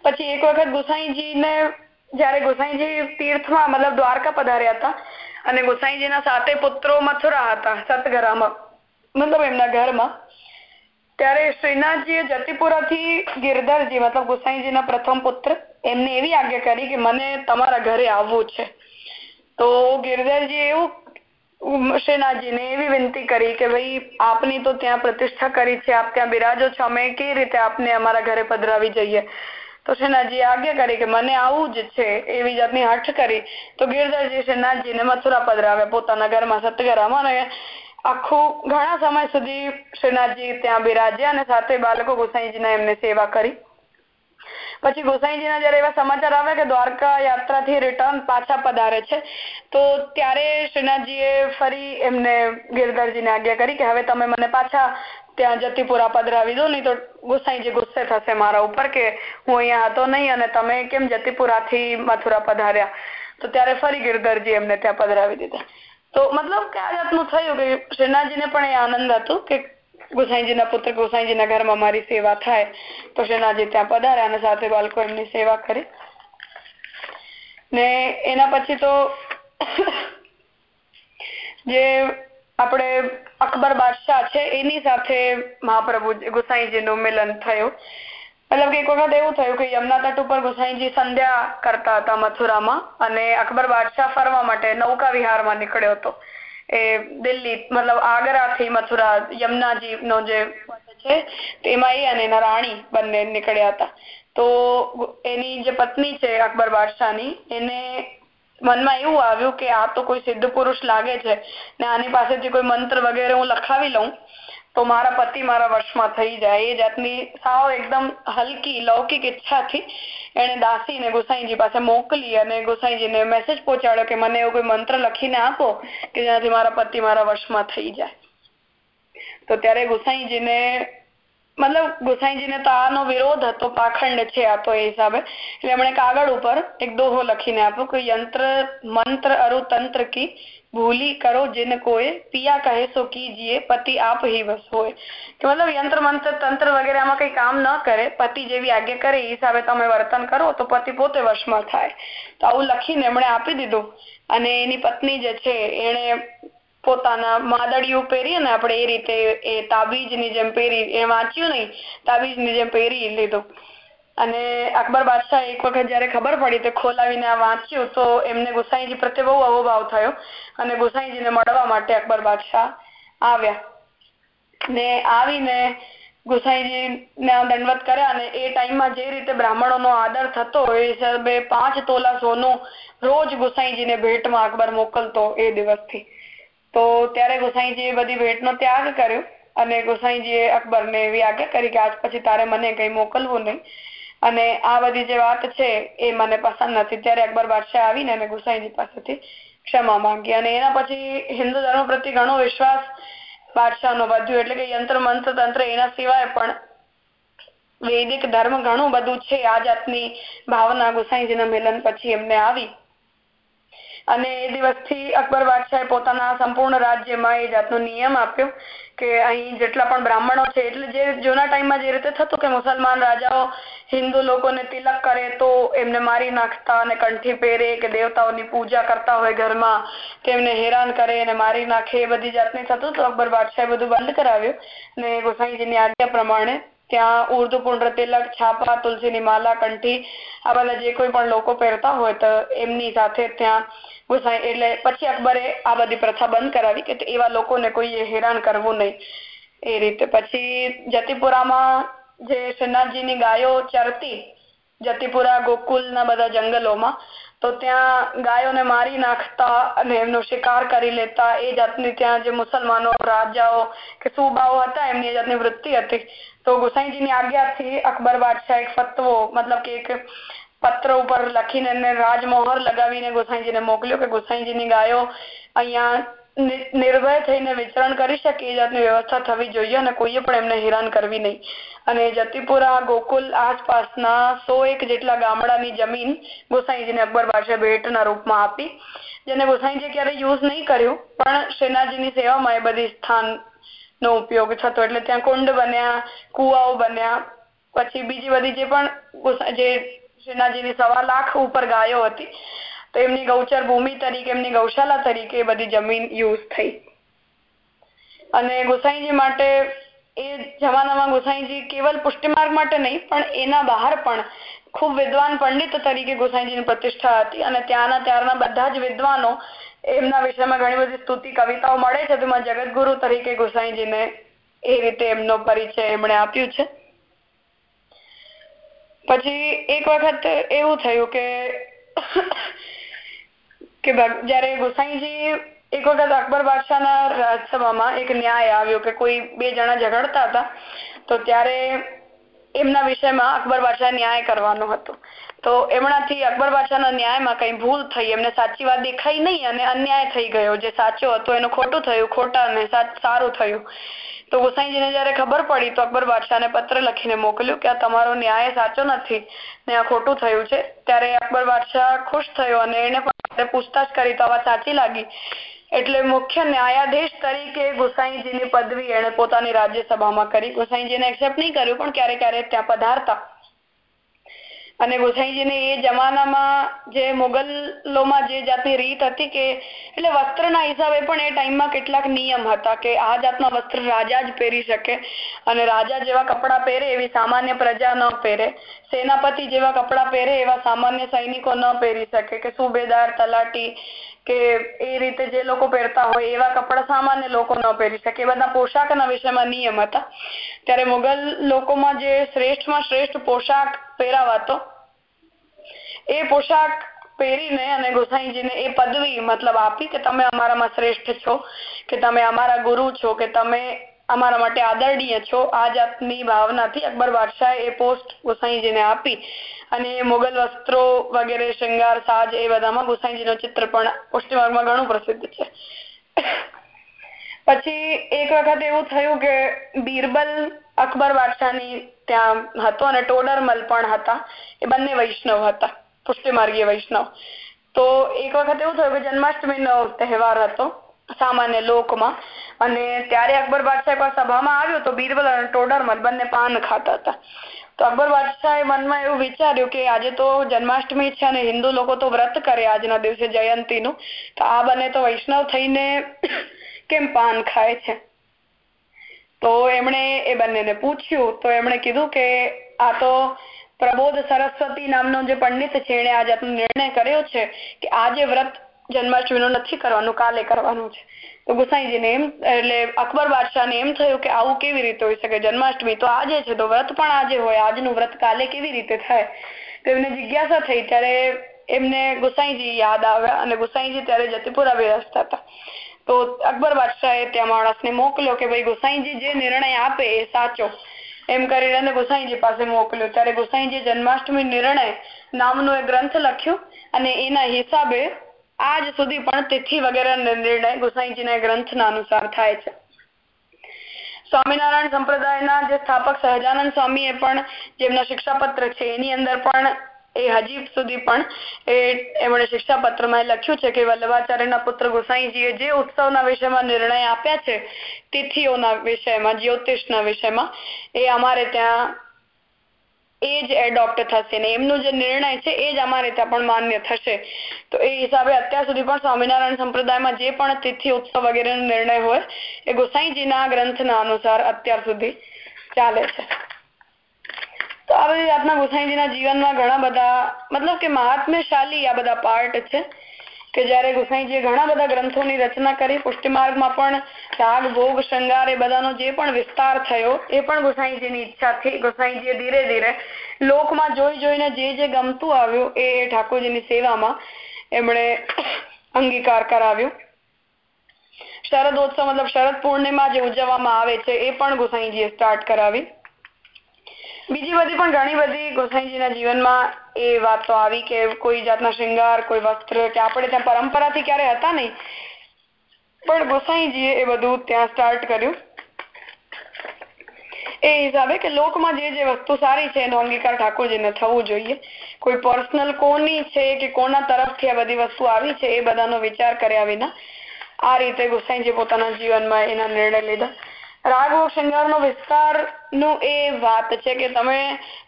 પછી એક વખત ગોસાઈજીને, જયારે ગોસાઈજી તીર્થમાં મતલબ દ્વારકા પધાર્યા હતા અને ગોસાઈજીના સાતે પુત્રો મથુરા હતા સતગરામાં મતલબ એમના ઘરમાં. ત્યારે શ્રીનાથજીએ જતીપુરાથી ગિરધરજી, મતલબ ગુસાઈજીના પ્રથમ પુત્ર, એમને એવી આજ્ઞા કરી કે મને તમારા ઘરે આવવું છે. તો ગિરધરજી એવું શ્રીનાથજીને એવી વિનંતી કરી કે ભાઈ, આપની તો ત્યાં પ્રતિષ્ઠા કરી છે, આપ ત્યાં બિરાજો છો, અમે કેવી રીતે આપને અમારા ઘરે પધરાવી જઈએ? તો શ્રીનાથજીએ આજ્ઞા કરી કે મને આવું જ છે, એવી જાતની હઠ કરી. તો ગિરધરજી શ્રીનાથજીને મથુરા પધરાવ્યા, પોતાના ઘરમાં સતગરામાં અને આખું ઘણા સમય સુધી શ્રીનાથજી ત્યાં બિરાજ્યા અને સાથે બાળકો ગોસાઈજીના એમને સેવા કરી. પછી ગોસાઈજીના જયારે એવા સમાચાર આવે કે દ્વારકા યાત્રાથી રિટર્ન પાછા પધારે છે, તો ત્યારે શ્રીનાથજીએ ફરી એમને ગિરધરજીને આજ્ઞા કરી કે હવે તમે મને પાછા ત્યાં જતીપુરા પધરાવી દો, નહીં તો ગોસાઈજી ગુસ્સે થશે મારા ઉપર કે હું અહીંયા હતો નહીં અને તમે કેમ જતીપુરાથી મથુરા પધાર્યા. તો ત્યારે ફરી ગિરધરજી એમને ત્યાં પધરાવી દીધા. તો મતલબ કે આ જાતનું થયું કે શ્રીનાથજીને પણ એ આનંદ હતો કે ગોસાઈજીના પુત્ર ગોસાઈજીના ઘરમાં મારી સેવા થાય તો શ્રીનાથજી ત્યાં પધારે અને સાથે બાળકો એમની સેવા કરી. ને એના પછી તો જે આપણે અકબર બાદશાહ છે એની સાથે મહાપ્રભુ ગોસાઈજીનું મિલન થયું. મતલબ કે એક વખત એવું થયું કે યમુના તટ ઉપર ગુસાઈજી સંધ્યા કરતા હતા મથુરામાં અને અકબર બાદશાહ ફરવા માટે નૌકા વિહારમાં નીકળ્યો હતો. એ દિલ્હી, મતલબ આગ્રાથી મથુરા યમુનાજી નો જે છે, તેમાં એ અને એના રાણી બંને નીકળ્યા હતા. તો એની જે પત્ની છે અકબર બાદશાહની, એને મનમાં એવું આવ્યું કે આ તો કોઈ સિદ્ધ પુરુષ લાગે છે ને આની પાસેથી કોઈ મંત્ર વગેરે હું લખાવી લઉં તો મારા પતિ મારા વશમાં થઈ જાય. એ જાતની સાવ એકદમ હલકી લૌકિક ઈચ્છાથી એને દાસીને ગોસાઈજી પાસે મોકલી અને ગોસાઈજીને મેસેજ પહોંચાડ્યો કે મને એવો કોઈ મંત્ર લખીને આપો કે જેનાથી મારા પતિ મારા વશમાં થઈ જાય. તો ત્યારે ગોસાઈજીને મતલબ ગુસાઈજીને તો આનો વિરોધ હતો, પાખંડ છે આ તો એ હિસાબે. એટલે એમણે કાગળ ઉપર એક દોહો લખીને આપ્યો કે યંત્ર, મંત્ર અરુ તંત્ર કી ભૂલી करो કોઈ પિયા કહે સો કીજીએ, પતિ આપ હી વસ હોય. કે મતલબ યંત્ર મંત્ર તંત્ર વગેરે આમાં કઈ કામ ન કરે, પતિ જેવી આજ્ઞા કરે એ હિસાબે તમે વર્તન કરો તો પતિ પોતે વશમાં થાય. તો આવું લખીને એમણે આપી દીધું. અને એની પત્ની જે છે એને પોતાના માદડિયું પહેરીએ ને આપણે એ રીતે એ તાબીજની જેમ પહેરી, એ વાંચ્યું નહીં, તાબીજની જેમ પહેરી લીધું. અને અકબર બાદશાહ એક વખત જયારે ખબર પડી તો ખોલાવીને આ વાંચ્યું, તો એમને ગુસાઈજી પ્રત્યે બહુ અહોભાવ થયો અને ગુસાઈજીને મળવા માટે અકબર બાદશાહ આવ્યા. ને આવીને ગુસાઈજી ને દંડવત કર્યા અને એ ટાઈમમાં જે રીતે બ્રાહ્મણોનો આદર થતો એ હિસાબે પાંચ તોલા સોનું રોજ ગુસાઈજીને ભેટમાં અકબર મોકલતો એ દિવસથી. તો ત્યારે ગુસાઈજીએ બધી ભેટનો ત્યાગ કર્યો અને ગુસાઈજીએ અકબરને એવી આજ્ઞા કરી કે આજ પછી તારે મને કઈ મોકલવું નહીં. અને આ બધી જે વાત છે એ મને પસંદ નથી. ત્યારે અકબર બાદશાહ આવીને અને ગુસાઈજી પાસેથી ક્ષમા માંગી. અને એના પછી હિન્દુ ધર્મ પ્રત્યે ઘણો વિશ્વાસ બાદશાહનો વધ્યો. એટલે કે યંત્ર મંત્ર તંત્ર એના સિવાય પણ વૈદિક ધર્મ ઘણું બધું છે. આ જાતની ભાવના ગુસાઈજીના મિલન પછી એમને આવી. અને એ દિવસથી અકબર બાદશાહે પોતાના સંપૂર્ણ રાજ્યમાં એ જાતનો નિયમ આપ્યો કે અહીં જેટલા પણ બ્રાહ્મણો છે, એટલે જે જૂના ટાઈમમાં જે રીતે થતું કે મુસલમાન રાજાઓ હિન્દુ લોકોને તિલક કરે તો એમને મારી નાખતા અને કંઠી પહેરે કે દેવતાઓની પૂજા કરતા હોય ઘરમાં તેમને હેરાન કરે અને મારી નાખે એ બધી જાતની થતું તો અકબર બાદશાહે બધું બંધ કરાવ્યું. અને ગોસાઈજીની આજ્ઞા પ્રમાણે ત્યાં ઉર્દુ પુંડ્ર તિલક, છાપા, તુલસીની માલા, કંઠી આ બધા જે કોઈ પણ લોકો પહેરતા હોય તો એમની સાથે ત્યાં એટલે પછી અકબરે આ બધી પ્રથા બંધ કરાવી કે એવા લોકોને કોઈએ હેરાન કરવું નહીં. એ રીતે પછી જતીપુરામાં જે શ્રીનાથજીની ગાયો ચરતી, જતીપુરા, ગોકુલના બધા જંગલોમાં, તો ત્યાં ગાયોને મારી નાખતા અને એમનો શિકાર કરી લેતા. એ જાતની ત્યાં જે મુસલમાનો, રાજાઓ કે સુબાઓ હતા, એમની જાતની વૃત્તિ હતી. તો ગુસાઈજીની આજ્ઞાથી અકબર બાદશાહ એક ફતવો, મતલબ કે એક પત્ર ઉપર લખીને એમને રાજમોહર લગાવીને ગોસાઈજીને મોકલ્યો કે ગોસાઈજીની ગાયો અહીંયા નિર્ભય થઈને વિચરણ કરી શકે એ જાતની વ્યવસ્થા થવી જોઈએ અને કોઈએ પણ એમને હેરાન કરવી નહીં. અને જતીપુરા, ગોકુલ આસપાસના સો એક જેટલા ગામડાની જમીન ગોસાઈજીને અકબર બાદશાહ ભેટના રૂપમાં આપી, જેને ગોસાઈજી ક્યારે યુઝ નહીં કર્યું, પણ શ્રીનાથજીની સેવામાં એ બધી સ્થાન નો ઉપયોગ થતો. એટલે ત્યાં કુંડ બન્યા, કુવાઓ બન્યા, પછી બીજી બધી જે પણ જે શ્રીનાથજીની સવા લાખ ઉપર ગાયો હતી. તો એમની ગૌચર ભૂમિ તરીકે, એમની ગૌશાલા તરીકે બધી જમીન યુઝ થઈ. અને ગોસાઈજી માટે એ જમાનામાં ગોસાઈજી કેવલ પુષ્ટિમાર્ગ માટે નહીં, પણ એના બહાર પણ ખૂબ વિદ્વાન પંડિત તરીકે ગોસાઈજીની પ્રતિષ્ઠા હતી. અને ત્યાંના ત્યારના બધા જ વિદ્વાનો એમના વિષયમાં ઘણી બધી સ્તુતિ, કવિતાઓ મળે છે. તેમાં જગતગુરુ તરીકે ગોસાઈજીને એ રીતે એમનો પરિચય એમણે આપ્યું છે. પછી એક વખત એવું થયું કે કે જયારે ગોસાઈજી એક વખત અકબર બાદશાહના રાજસભામાં એક ન્યાય આવ્યો કે કોઈ બે જણા ઝઘડતા હતા, તો ત્યારે એમના વિષયમાં અકબર બાદશાહ ન્યાય કરવાનો હતો. તો એમનાથી અકબર બાદશાહના ન્યાયમાં કઈ ભૂલ થઈ, એમને સાચી વાત દેખાઈ નહીં અને અન્યાય થઈ ગયો. જે સાચો હતો, એનું ખોટું થયું, ખોટા અને સારું થયું. તો ગોસાઈજીને જયારે ખબર પડી તો અકબર બાદશાહને પત્ર લખીને મોકલ્યું કે આ તમારો ન્યાય સાચો નથી ને આ ખોટું થયું છે. ત્યારે અકબર બાદશાહ ખુશ થયો અને એને પણ પૂછતાછ કરી તો આવા સાચી લાગી. એટલે મુખ્ય ન્યાયાધીશ તરીકે ગુસાઈજીની પદવી એને પોતાની રાજ્યસભામાં કરી. ગોસાઈજીને એક્સેપ્ટ નહીં કર્યું પણ ક્યારે ક્યારે ત્યાં પધારતા. અને ગોસાઈજીને એ જમાનામાં જે મુગલોમાં જે જાતની રીત હતી કે, એટલે વસ્ત્રના હિસાબે પણ એ ટાઈમમાં કેટલાક નિયમ હતા કે આ જાતના વસ્ત્ર રાજા જ પહેરી શકે અને રાજા જેવા કપડા પહેરે એવી સામાન્ય પ્રજા ન પહેરે. સેનાપતિ જેવા કપડા પહેરે એવા સામાન્ય સૈનિકો ન પહેરી શકે કે સુબેદાર, તલાટી કે એ રીતે જે લોકો પહેરતા હોય, એવા કપડા સામાન્ય લોકો ન પહેરી શકે. એ બધા પોશાકના વિષયમાં નિયમ હતા. ત્યારે મુગલ લોકોમાં જે શ્રેષ્ઠમાં શ્રેષ્ઠ પોશાક પહેરાવાતો, એ પોશાક પહેરીને અને ગોસાઈજીને એ પદવી મતલબ આપી કે તમે અમારામાં શ્રેષ્ઠ છો, કે તમે અમારા ગુરુ છો, કે તમે અમારા માટે આદરણીય છો. આ જાતની ભાવનાથી અકબર બાદશાહ એ પોસ્ટ ગુસાઈજીને આપી અને મુગલ વસ્ત્રો વગેરે, શૃંગાર, સાજ એ બધામાં ગોસાઈજીનો ચિત્ર પણ પુષ્ટિમાર્ગમાં ઘણું પ્રસિદ્ધ છે. પછી એક વખત એવું થયું કે બીરબલ અકબર બાદશાહની ત્યાં હતો અને ટોડરમલ પણ હતા. એ બંને વૈષ્ણવ હતા, પુષ્ટિમાર્ગીય વૈષ્ણવ. તો એક વખત એવું થયું કે જન્માષ્ટમીનો તહેવાર હતો. સામાન્ય લોકમાં. અને ત્યારે અકબર બાદશાહ પણ સભામાં આવ્યો તો બીરબલ અને ટોડરમલ બંને પાન ખાતા હતા. તો અકબર બાદશાહે મનમાં એવું વિચાર્યું કે આજે તો જન્માષ્ટમી છે અને હિન્દુ લોકો તો વ્રત કરે આજના દિવસે જયંતીનું. તો આ બંને તો વૈષ્ણવ થઈને કેમ પાન ખાય છે? તો એમણે એ બંનેને પૂછ્યું. તો એમણે કીધું કે આ તો પ્રબોધ સરસ્વતી નામનો જે પંડિત છે, એણે આ જાતનો નિર્ણય કર્યો છે કે આજે વ્રત જન્માષ્ટમીનું નથી કરવાનું, કાલે કરવાનું છે. તો ગુસાઈજીને એમ, એટલે અકબર બાદશાહને એમ થયું કે આવું કેવી રીતે હોઈ શકે? જન્માષ્ટમી તો આજે છે, તો વ્રત પણ આજે હોય. આજનું વ્રત કાલે કેવી રીતે થાય? તો એમને જિજ્ઞાસા થઈ ત્યારે એમને ગુસાઈજી યાદ આવ્યા અને ગુસાઈજી ત્યારે જતીપુરા બિરાજતા હતા. તો અકબર બાદશાહે ત્યાં માણસને મોકલ્યો કે ભાઈ ગુસાઈજી જે નિર્ણય આપે એ સાચો. એમ કરીને ગુસાઈજી પાસે મોકલ્યો. ત્યારે ગુસાઈજી જન્માષ્ટમી નિર્ણય નામનો એ ગ્રંથ લખ્યું અને એના હિસાબે આજ સુધી પણ તિથિ વગેરે નિર્ણય ગુસાઈજીના ગ્રંથના અનુસાર થાય છે. સ્વામિનારાયણ સંપ્રદાયના જે સ્થાપક સહજાનંદ સ્વામી એ પણ જેમના શિક્ષાપત્ર છે, એની અંદર પણ એ હજી સુધી પણ એમણે શિક્ષાપત્રમાં લખ્યું છે કે વલ્લભાચાર્યના પુત્ર ગોસાઈજીએ જે ઉત્સવના વિષયમાં નિર્ણય આપ્યા છે, તિથિઓના વિષયમાં, જ્યોતિષના વિષયમાં, એ અમારે ત્યાં એ એડોપ્ટ થશે ને એમનો જે નિર્ણય છે એ જ અમારે ત્યાં પણ માન્ય થશે. તો એ હિસાબે અત્યાર સુધી પણ સ્વામિનારાયણ સંપ્રદાયમાં જે પણ તિથિ, ઉત્સવ વગેરેનો નિર્ણય હોય, એ ગોસાઈજીના ગ્રંથના અનુસાર અત્યાર સુધી ચાલે છે. તો આ બધી જાતના ગોસાઈજીના જીવનમાં ઘણા બધા, મતલબ કે મહાત્મ્યશાલી આ બધા પાર્ટ છે. કે જ્યારે ગુસાઈજીએ ઘણા બધા ગ્રંથોની રચના કરી, પુષ્ટિમાર્ગમાં પણ રાગ, ભોગ શૃંગાર એ બધાનો જે પણ વિસ્તાર થયો, એ પણ ગુસાઈજીની ઈચ્છાથી ગુસાઈજીએ ધીરે ધીરે લોકમાં જોઈ જોઈને જે જે ગમતું આવ્યું એ ઠાકોરજીની સેવામાં એમણે અંગીકાર કરાવ્યું. શરદોત્સવ મતલબ શરદ પૂર્ણિમા જે ઉજવવામાં આવે છે એ પણ ગુસાઈજીએ સ્ટાર્ટ કરાવી. બીજી બધી પણ ઘણી બધી ગોસાઈજીના જીવનમાં એ વાતો આવી કે કોઈ જાતના શ્રૃંગાર કોઈ વસ્ત્ર કે આપણે ત્યાં પરંપરાથી ક્યારે હતા નહીં. પણ ગોસાઈજીએ એ બધું ત્યાં સ્ટાર્ટ કર્યું. એ હિસાબે કે લોકમાં જે જે વસ્તુ સારી છે એનો અંગીકાર ઠાકોરજીને થવું જોઈએ. કોઈ પર્સનલ કોની છે કે કોના તરફથી આ બધી વસ્તુ આવી છે એ બધાનો વિચાર કર્યા વિના આ રીતે ગોસાઈજી પોતાના જીવનમાં એના નિર્ણય લીધા. રાગ શૃંગારનો વિસ્તારનું એ વાત છે કે તમે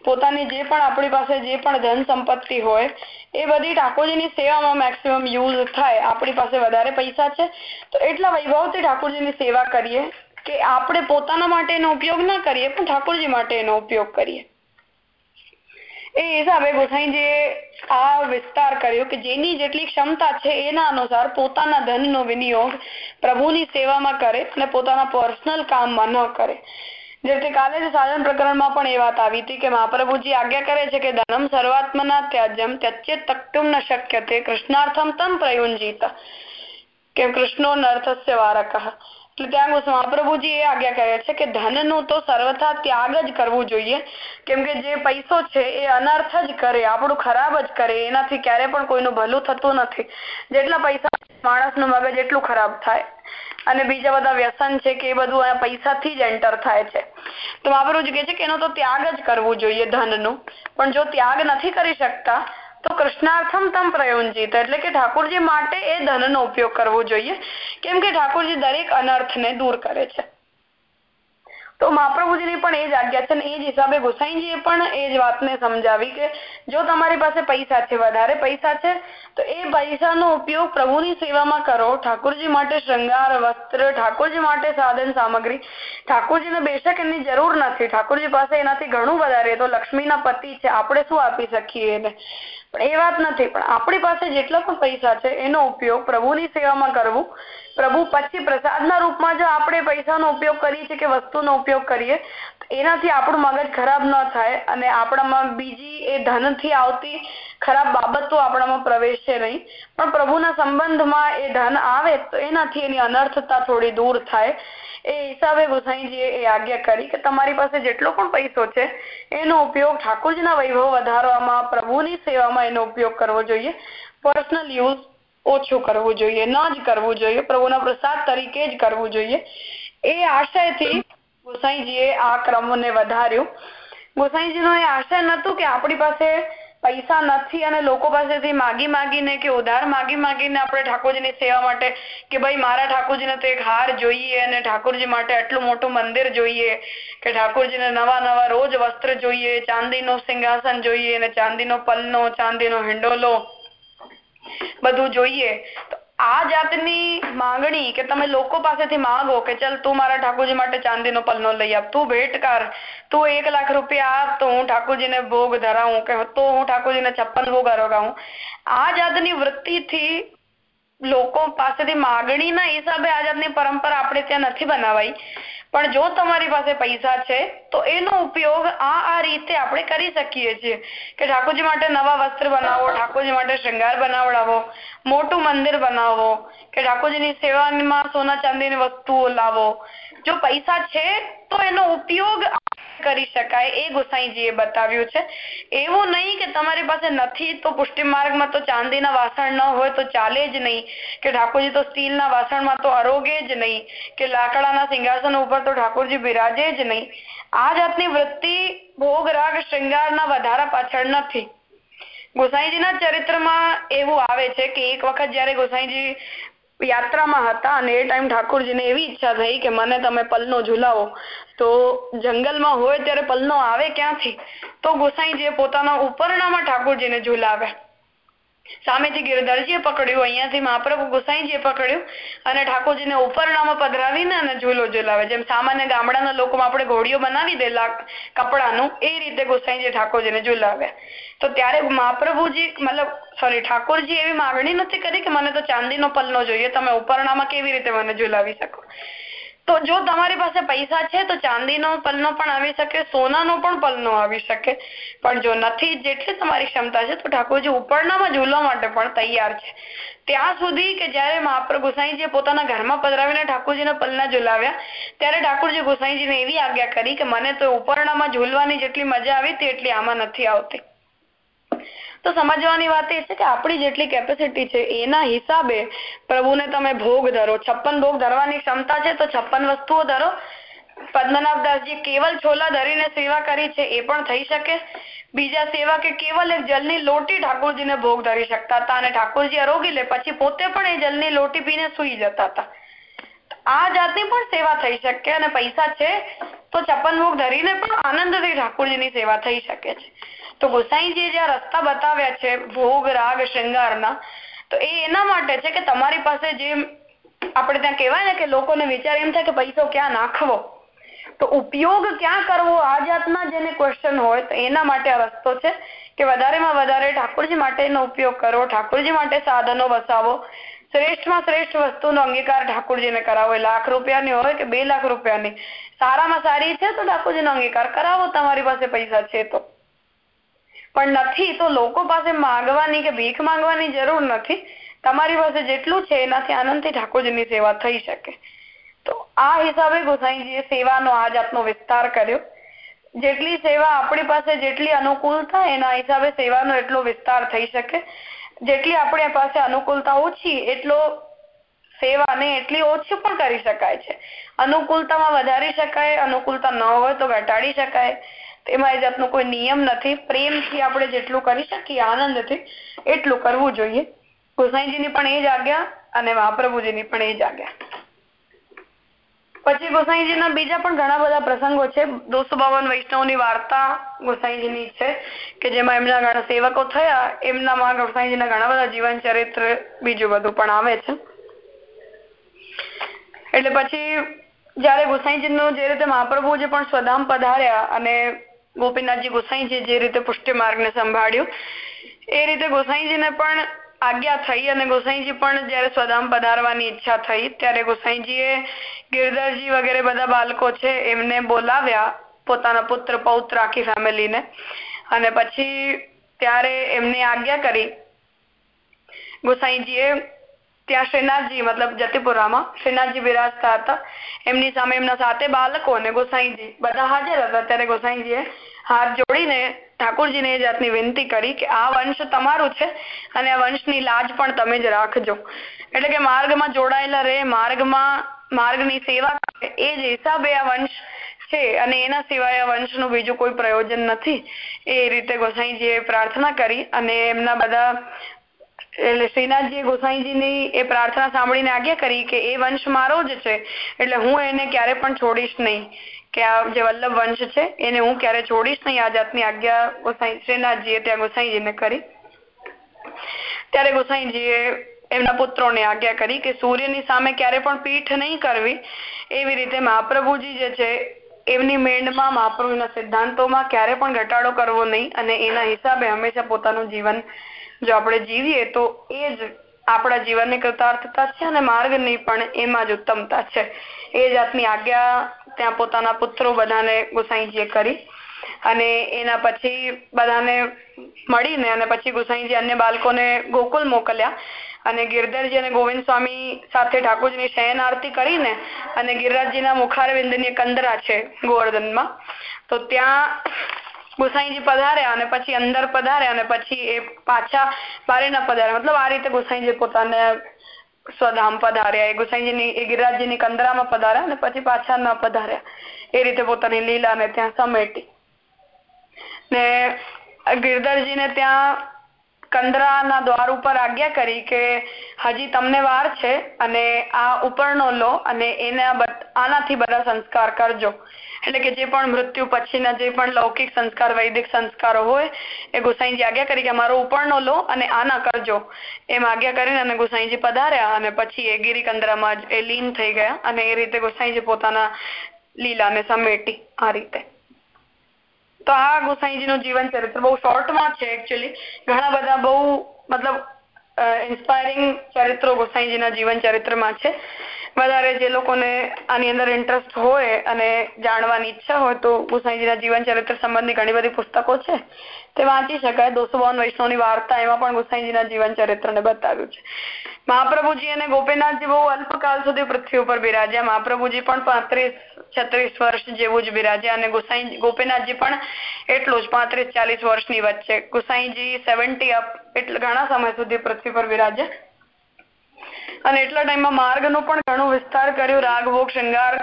પોતાની જે પણ આપણી પાસે જે પણ ધન સંપત્તિ હોય, એ બધી ઠાકોરજીની સેવામાં મેક્સિમમ યુઝ થાય, આપણી પાસે વધારે પૈસા છે. તો એટલા વૈભવથી ઠાકોરજીની સેવા કરીએ કે આપણે પોતાના માટે એનો ઉપયોગ ના કરીએ, પણ ઠાકોરજી માટે એનો ઉપયોગ કરીએ. હિસાબે ગોસાઈજીએ આ વિસ્તાર કર્યો કે જેની જેટલી ક્ષમતા છે એના અનુસાર પોતાના ધનનો વિનિયોગ પ્રભુની સેવામાં કરે અને પોતાના પર્સનલ કામમાં ન કરે. કાલે જ સાધન પ્રકરણમાં પણ એ વાત આવી હતી કે મહાપ્રભુજી આજ્ઞા કરે છે કે ધનમ સર્વાત્મના ત્યાજ્યમ ત્યચ્ચે તક્તુમ ન શક્ય તે કૃષ્ણાર્થમ તમ પ્રયુંજીત. કે કૃષ્ણો નર્થસ્ય વારક. એટલે ત્યાં મહાપ્રભુજી એ આજ્ઞા કરે છે કે ધનનું તો સર્વથા ત્યાગ જ કરવું જોઈએ. કેમ કે જે પૈસો છે એ અનર્થ જ કરે, આપણું ખરાબ જ કરે, એનાથી ક્યારે પણ કોઈનું ભલું થતું નથી. જેટલા પૈસા માણસનું મગજ એટલું ખરાબ થાય. અને બીજા બધા વ્યસન છે કે એ બધું પૈસાથી જ એન્ટર થાય છે. તો મહાપ્રભુજી કહે છે કે એનો તો ત્યાગ જ કરવું જોઈએ ધનનું. પણ જો ત્યાગ નથી કરી શકતા તો કૃષ્ણાર્થમ તમ પ્રયોજિત એટલે કે ઠાકોરજી માટે એ ધનનો ઉપયોગ કરવો જોઈએ. કેમ કે ઠાકોરજી દરેક અનર્થને દૂર કરે છે. તો મહાપ્રભુજીની પણ એ જ આજ્ઞા છે ને એ જ હિસાબે ગોસાઈજીએ પણ એ જ વાતને સમજાવી કે જો તમારી પાસે પૈસા છે, વધારે પૈસા છે, તો એ પૈસાનો ઉપયોગ પ્રભુની સેવામાં કરો. ઠાકોરજી માટે શૃંગાર, વસ્ત્ર, ઠાકોરજી માટે સાધન સામગ્રી. ઠાકોરજીને બેશક એની જરૂર નથી. ઠાકોરજી પાસે એનાથી ઘણું વધારે. તો લક્ષ્મીના પતિ છે, આપણે શું આપી શકીએ એને? પણ એ વાત નથી. પણ આપણી પાસે જેટલા પણ પૈસા છે, એનો ઉપયોગ પ્રભુની સેવામાં કરવું. પ્રભુ પછી પ્રસાદના રૂપમાં જો આપણે પૈસાનો ઉપયોગ કરીએ છીએ કે વસ્તુનો ઉપયોગ કરીએ એનાથી આપણું મગજ ખરાબ ન થાય અને આપણામાં બીજી એ ધનથી આવતી ખરાબ બાબતો આપણામાં પ્રવેશે નહીં. પણ પ્રભુના સંબંધમાં એ ધન આવે તો એનાથી એની અનર્થતા થોડી દૂર થાય. એ હિસાબે ગુસાઈજીએ એ આજ્ઞા કરી કે તમારી પાસે જેટલો પણ પૈસો છે, એનો ઉપયોગ ઠાકોરજીના વૈભવ વધારવામાં, પ્રભુની સેવામાં એનો ઉપયોગ કરવો જોઈએ. પર્સનલ યુઝ ઓછું કરવું જોઈએ, ન જ કરવું જોઈએ, પ્રભુના પ્રસાદ તરીકે જ કરવું જોઈએ. એ આશયથી ગોસાઈજીએ આ ક્રમને વધાર્યું. ગોસાઈજીનો એ આશય નતું કે આપણી પાસે પૈસા નથી અને લોકો પાસેથી માગી માગીને કે ઉધાર માગી માગીને આપણે ઠાકોરજીની સેવા માટે કે ભાઈ મારા ઠાકોરજીને તો એક હાર જોઈએ અને ઠાકોરજી માટે આટલું મોટું મંદિર જોઈએ, કે ઠાકોરજીને નવા નવા રોજ વસ્ત્ર જોઈએ, ચાંદીનું સિંહાસન જોઈએ અને ચાંદીનો પલ્લો, ચાંદીનો હિંડોલો બધું જોઈએ આ જાતની માંગણી કે તમે લોકો પાસેથી માંગો કે ચલ તું મારા ઠાકોરજી માટે ચાંદીનો પલ્લો લઈ આપ, તું ભેટ કર, તું એક લાખ રૂપિયા આપ, તો હું ઠાકોરજીને ભોગ ધરાવું કે તો હું ઠાકોરજીને છપ્પન ભોગ અરોગાવું. આ જાતની વૃત્તિથી લોકો પાસેથી માગણીના હિસાબે આ જાતની પરંપરા આપણે ત્યાં નથી બનાવાઈ. પણ જો તમારી પાસે પૈસા છે, તો એનો ઉપયોગ આ આ રીતે આપણે કરી શકીએ છીએ. કે ઠાકોરજી માટે નવા વસ્ત્ર બનાવો, ઠાકોરજી માટે શૃંગાર બનાવડાવો, મોટું મંદિર બનાવો, કે ઠાકોરજીની સેવામાં સોના ચાંદીની વસ્તુઓ લાવો. જો પૈસા છે તો એનો ઉપયોગ કરી શકાય એ ગોસાઈજીએ બતાવ્યું છે. એવું નહીં કે તમારી પાસે નથી તો પુષ્ટિ માર્ગમાં તો ચાંદીના વાસણ ન હોય તો ચાલે જ નહીં. કે ઠાકોરજી તો સ્ટીલના વાસણમાં તો અરોગે જ નહીં. કે લાકડાના સિંહાસન ઉપર તો ઠાકોરજી બિરાજે જ નહીં. આ જાતની વૃત્તિ ભોગ, રાગ, શૃંગારના વધારા પાછળ નથી. ગોસાઈજીના ચરિત્રમાં એવું આવે છે કે એક વખત જયારે ગોસાઈજી યાત્રામાં હતા અને એ ટાઈમ ઠાકોરજીને એવી ઈચ્છા થઈ કે મને તમે પલનો ઝુલાવો. તો જંગલમાં હોય ત્યારે પલનો આવે ક્યાંથી? તો ગોસાઈજીએ પોતાના ઉપરણામાં ઠાકોરજીને ઝુલાવ્યા. સામેથી ગિરધરજીએ પકડ્યું, અહીંયાથી મહાપ્રભુ ગોસાઈજીએ પકડ્યું અને ઠાકોરજીને ઉપરણામાં પધરાવીને અને ઝૂલો ઝુલાવે. જેમ સામાન્ય ગામડાના લોકોમાં આપણે ઘોડીઓ બનાવી દેલા કપડાનું, એ રીતે ગોસાઈજીએ ઠાકોરજીને ઝુલાવે. તો ત્યારે મહાપ્રભુજી, મતલબ સોરી ઠાકોરજી એવી માગણી નથી કરી કે મને તો ચાંદીનો પલ્લો જોઈએ, તમે ઉપરણામાં કેવી રીતે મને ઝુલાવી શકો? તો જો તમારી પાસે પૈસા છે, તો ચાંદીનો પલનો પણ આવી શકે, સોનાનો પણ પલનો આવી શકે. પણ જો નથી, જેટલી તમારી ક્ષમતા છે, તો ઠાકોરજી ઉપરનામાં ઝૂલવા માટે પણ તૈયાર છે. ત્યાં સુધી કે જયારે મહાપ્રભુ ગોસાઈજીએ પોતાના ઘરમાં પધરાવીને ઠાકોરજીને પલના ઝુલાવ્યા, ત્યારે ઠાકોરજી ગોસાઈજીને એવી આજ્ઞા કરી કે, મને તો ઉપરણામાં ઝૂલવાની જેટલી મજા આવી, તેટલી આમાં નથી આવતી. તો સમજવાની વાત એ છે કે આપણી જેટલી કેપેસિટી છે, એના હિસાબે પ્રભુને તમે ભોગ ધરો. છપ્પન ભોગ ધરવાની ક્ષમતા છે તો છપ્પન વસ્તુઓ ધરો. પદ્મનાભદાસજી કેવલ છોલા ધરીને સેવા કરી છે એ પણ થઈ શકે. બીજા સેવા કે કેવલ એક જલની લોટી ઠાકોરજીને ભોગ ધરી શકતા હતા અને ઠાકોરજી અરોગી લે પછી પોતે પણ એ જલની લોટી પીને સુઈ જતા હતા. આ જાતની પણ સેવા થઈ શકે અને પૈસા છે તો છપ્પન ભોગ ધરીને પણ આનંદથી ઠાકોરજીની સેવા થઈ શકે છે. તો ગોસાઈજીએ જે રસ્તા બતાવ્યા છે, ભોગ, રાગ, શૃંગારના, તો એ એના માટે છે કે તમારી પાસે જે આપણે ત્યાં કહેવાય ને કે લોકોને વિચાર એમ થાય કે પૈસો ક્યાં નાખવો? તો ઉપયોગ ક્યાં કરવો? આ જાતના જેને ક્વેશ્ચન હોય, તો એના માટે આ રસ્તો છે કે વધારેમાં વધારે ઠાકોરજી માટેનો ઉપયોગ કરો ઠાકોરજી માટે સાધનો વસાવો. શ્રેષ્ઠમાં શ્રેષ્ઠ વસ્તુનો અંગીકાર ઠાકોરજીને કરાવો. લાખ રૂપિયાની હોય કે બે લાખ રૂપિયાની? સારામાં સારી છે તો ઠાકોરજીનો અંગીકાર કરાવો. તમારી પાસે પૈસા છે તો. પણ નથી, તો લોકો પાસે માંગવાની કે ભીખ માંગવાની જરૂર નથી. તમારી પાસે જેટલું છે, એનાથી આનંદથી ઠાકોરજીની સેવા થઈ શકે. તો આ હિસાબે ગોસાઈજીએ સેવાનો આ જાતનો વિસ્તાર કર્યો. જેટલી સેવા આપણી પાસે જેટલી અનુકૂળતા એના હિસાબે સેવાનો એટલો વિસ્તાર થઈ શકે. જેટલી આપણી પાસે અનુકૂળતા ઓછી, એટલો સેવાને એટલી ઓછી પણ કરી શકાય છે. અનુકૂળતામાં વધારી શકાય, અનુકૂળતા ન હોય તો ઘટાડી શકાય. એમાં એ જાતનો કોઈ નિયમ નથી. પ્રેમથી આપણે જેટલું કરી શકીએ, આનંદથી એટલું કરવું જોઈએ. ગોસાઈજીની પણ એ જ આજ્ઞા અને મહાપ્રભુજીની પણ એ જ આજ્ઞા. પછી ગોસાઈજીના બીજા પણ ઘણા બધા પ્રસંગો છે. દોસો બાવન વૈષ્ણવની વાર્તા ગોસાઈજીની છે કે જેમાં એમના ઘણા સેવકો થયા. એમનામાં ગોસાઈજીના ઘણા બધા જીવન ચરિત્ર બીજું બધું પણ આવે છે. એટલે પછી જયારે ગોસાઈજીનું જે રીતે મહાપ્રભુજી પણ સ્વધામ પધાર્યા અને ગોપીનાથજી ગોસાઈજી જે રીતે પુષ્ટિ માર્ગને સંભાળ્યું, એ રીતે ગોસાઈજીને પણ આજ્ઞા થઈ અને ગોસાઈજી પણ જયારે સ્વધામ પધારવાની ઈચ્છા થઈ, ત્યારે ગોસાઈજીએ ગિરધરજી વગેરે બધા બાળકો છે એમને બોલાવ્યા પોતાના પુત્ર પૌત્ર આખી ફેમિલીને. અને પછી ત્યારે એમને આજ્ઞા કરી ગોસાઈજીએ ત્યાં શ્રીનાથજી મતલબ જતીપુરામાં શ્રીનાથજી બિરાજતા હતા. એમની સામે એમના સાથે બાળકો અને ગોસાઈજી. બધા હાજર હતા, ત્યારે ગોસાઈજીએ હાથ જોડીને ઠાકોરજીને એ જાતની વિનંતી કરી કે આ વંશ તમારું છે અને આ વંશની લાજ પણ તમે જ રાખજો. એટલે કે માર્ગમાં જોડાયેલા રહે, માર્ગમાં, માર્ગની સેવા એ જ હિસાબે આ વંશ છે અને એના સિવાય આ વંશનું બીજું કોઈ પ્રયોજન નથી. એ રીતે ગોસાઈજીએ પ્રાર્થના કરી અને એમના બધા એટલે શ્રીનાથજીએ ગોસાઈજીની એ પ્રાર્થના સાંભળીને આજ્ઞા કરી કે એ વંશ મારો જ છે, એટલે હું એને ક્યારે પણ છોડીશ નહીં. કે આ જે વલ્લભ વંશ છે, એને હું ક્યારે છોડીશ નહીં. આ જાતની આજ્ઞા ગોસાઈ શ્રીનાથજીએ ત્યાં ગોસાઈજીને કરી. ત્યારે ગોસાઈજીએ એમના પુત્રોને આજ્ઞા કરી કે સૂર્યની સામે ક્યારે પણ પીઠ નહીં કરવી. એવી રીતે મહાપ્રભુજી જે છે, એમની મેંડમાં મહાપ્રભુના સિદ્ધાંતોમાં ક્યારે પણ ઘટાડો કરવો નહીં અને એના હિસાબે હંમેશા પોતાનું જીવન જો આપણે જીવીએ તો એ જ આપણા જીવનની કૃતાર્થતા છે અને માર્ગની પણ એમાં જ ઉત્તમતા છે. એ જાતની આજ્ઞા ત્યાં પોતાના પુત્રો બધાને ગુસાઈજીએ કરી અને એના પછી બધાને મળીને અને પછી ગુસાઈજી અન્ય બાળકોને ગોકુલ મોકલ્યા અને ગિરધરજી અને ગોવિંદ સ્વામી સાથે ઠાકોરજીની શયન આરતી કરીને અને ગિરિરાજજીના મુખારવિંદની કંદરા છે ગોવર્ધનમાં. તો ત્યાં ગોસાઈજી પધાર્યા અને પછી અંદર પધાર્યા અને પછી એ પાછા બારે પધાર્યા મતલબ આ રીતે ગોસાઈજી પોતાને સ્વધામ પધાર્યા. એ ગોસાઈજીની, એ ગિરિરાજજીની કંદરામાં પધાર્યા અને પછી પાછા ન પધાર્યા. એ રીતે પોતાની લીલાને ત્યાં સમેટી. ને ગિરધરજીને ત્યાં કંદરાના દ્વાર ઉપર આજ્ઞા કરી કે હજી તમને વાર છે અને આ ઉપરનો લો અને એના આનાથી બધા સંસ્કાર કરજો. એટલે કે જે પણ મૃત્યુ પછીના જે પણ લૌકિક સંસ્કાર, વૈદિક સંસ્કારો હોય, એ ગુસાઈજી આજ્ઞા કરી કે મારો ઉપરનો લો અને આના કરજો. એમ આજ્ઞા કરીને અને ગુસાઈજી પધાર્યા અને પછી એ ગિરિકંદરામાં જ એ લીન થઈ ગયા અને એ રીતે ગુસાઈજી પોતાના લીલાને સમેટી આ રીતે. તો આ ગોસાઈજીનું જીવન ચરિત્ર બહુ શોર્ટમાં છે એકચ્યુઅલી ઘણા બધા બહુ મતલબ ઇન્સ્પાયરિંગ ચરિત્રો ગોસાઈજીના જીવન ચરિત્રમાં છે. વધારે જે લોકોને આની અંદર ઇન્ટરેસ્ટ હોય અને જાણવાની ઈચ્છા હોય તો ગુસાઈજીના જીવન ચરિત્ર સંબંધી ઘણી બધી પુસ્તકો છે. તે વાંચી શકાય. દોસો બાવન વૈષ્ણવની વાર્તા એમાં પણ ગુસાઈજીના જીવન ચરિત્રને બતાવ્યું છે. મહાપ્રભુજી અને ગોપીનાથજી બહુ અલ્પકાલ સુધી પૃથ્વી ઉપર બિરાજ્યા. મહાપ્રભુજી પણ પાંત્રીસ, છત્રીસ વર્ષ જેવું જ બિરાજ્યા અને ગુસાઈ, ગોપીનાથજી પણ એટલું જ, પાંત્રીસ ચાલીસ વર્ષની વચ્ચે. ગુસાઈજી સેવન્ટી અપ એટલે ઘણા સમય સુધી પૃથ્વી પર બિરાજ્યા. અને એટલા ટાઈમમાં માર્ગનો પણ ઘણો વિસ્તાર કર્યો. રાગભોગ શૃંગાર,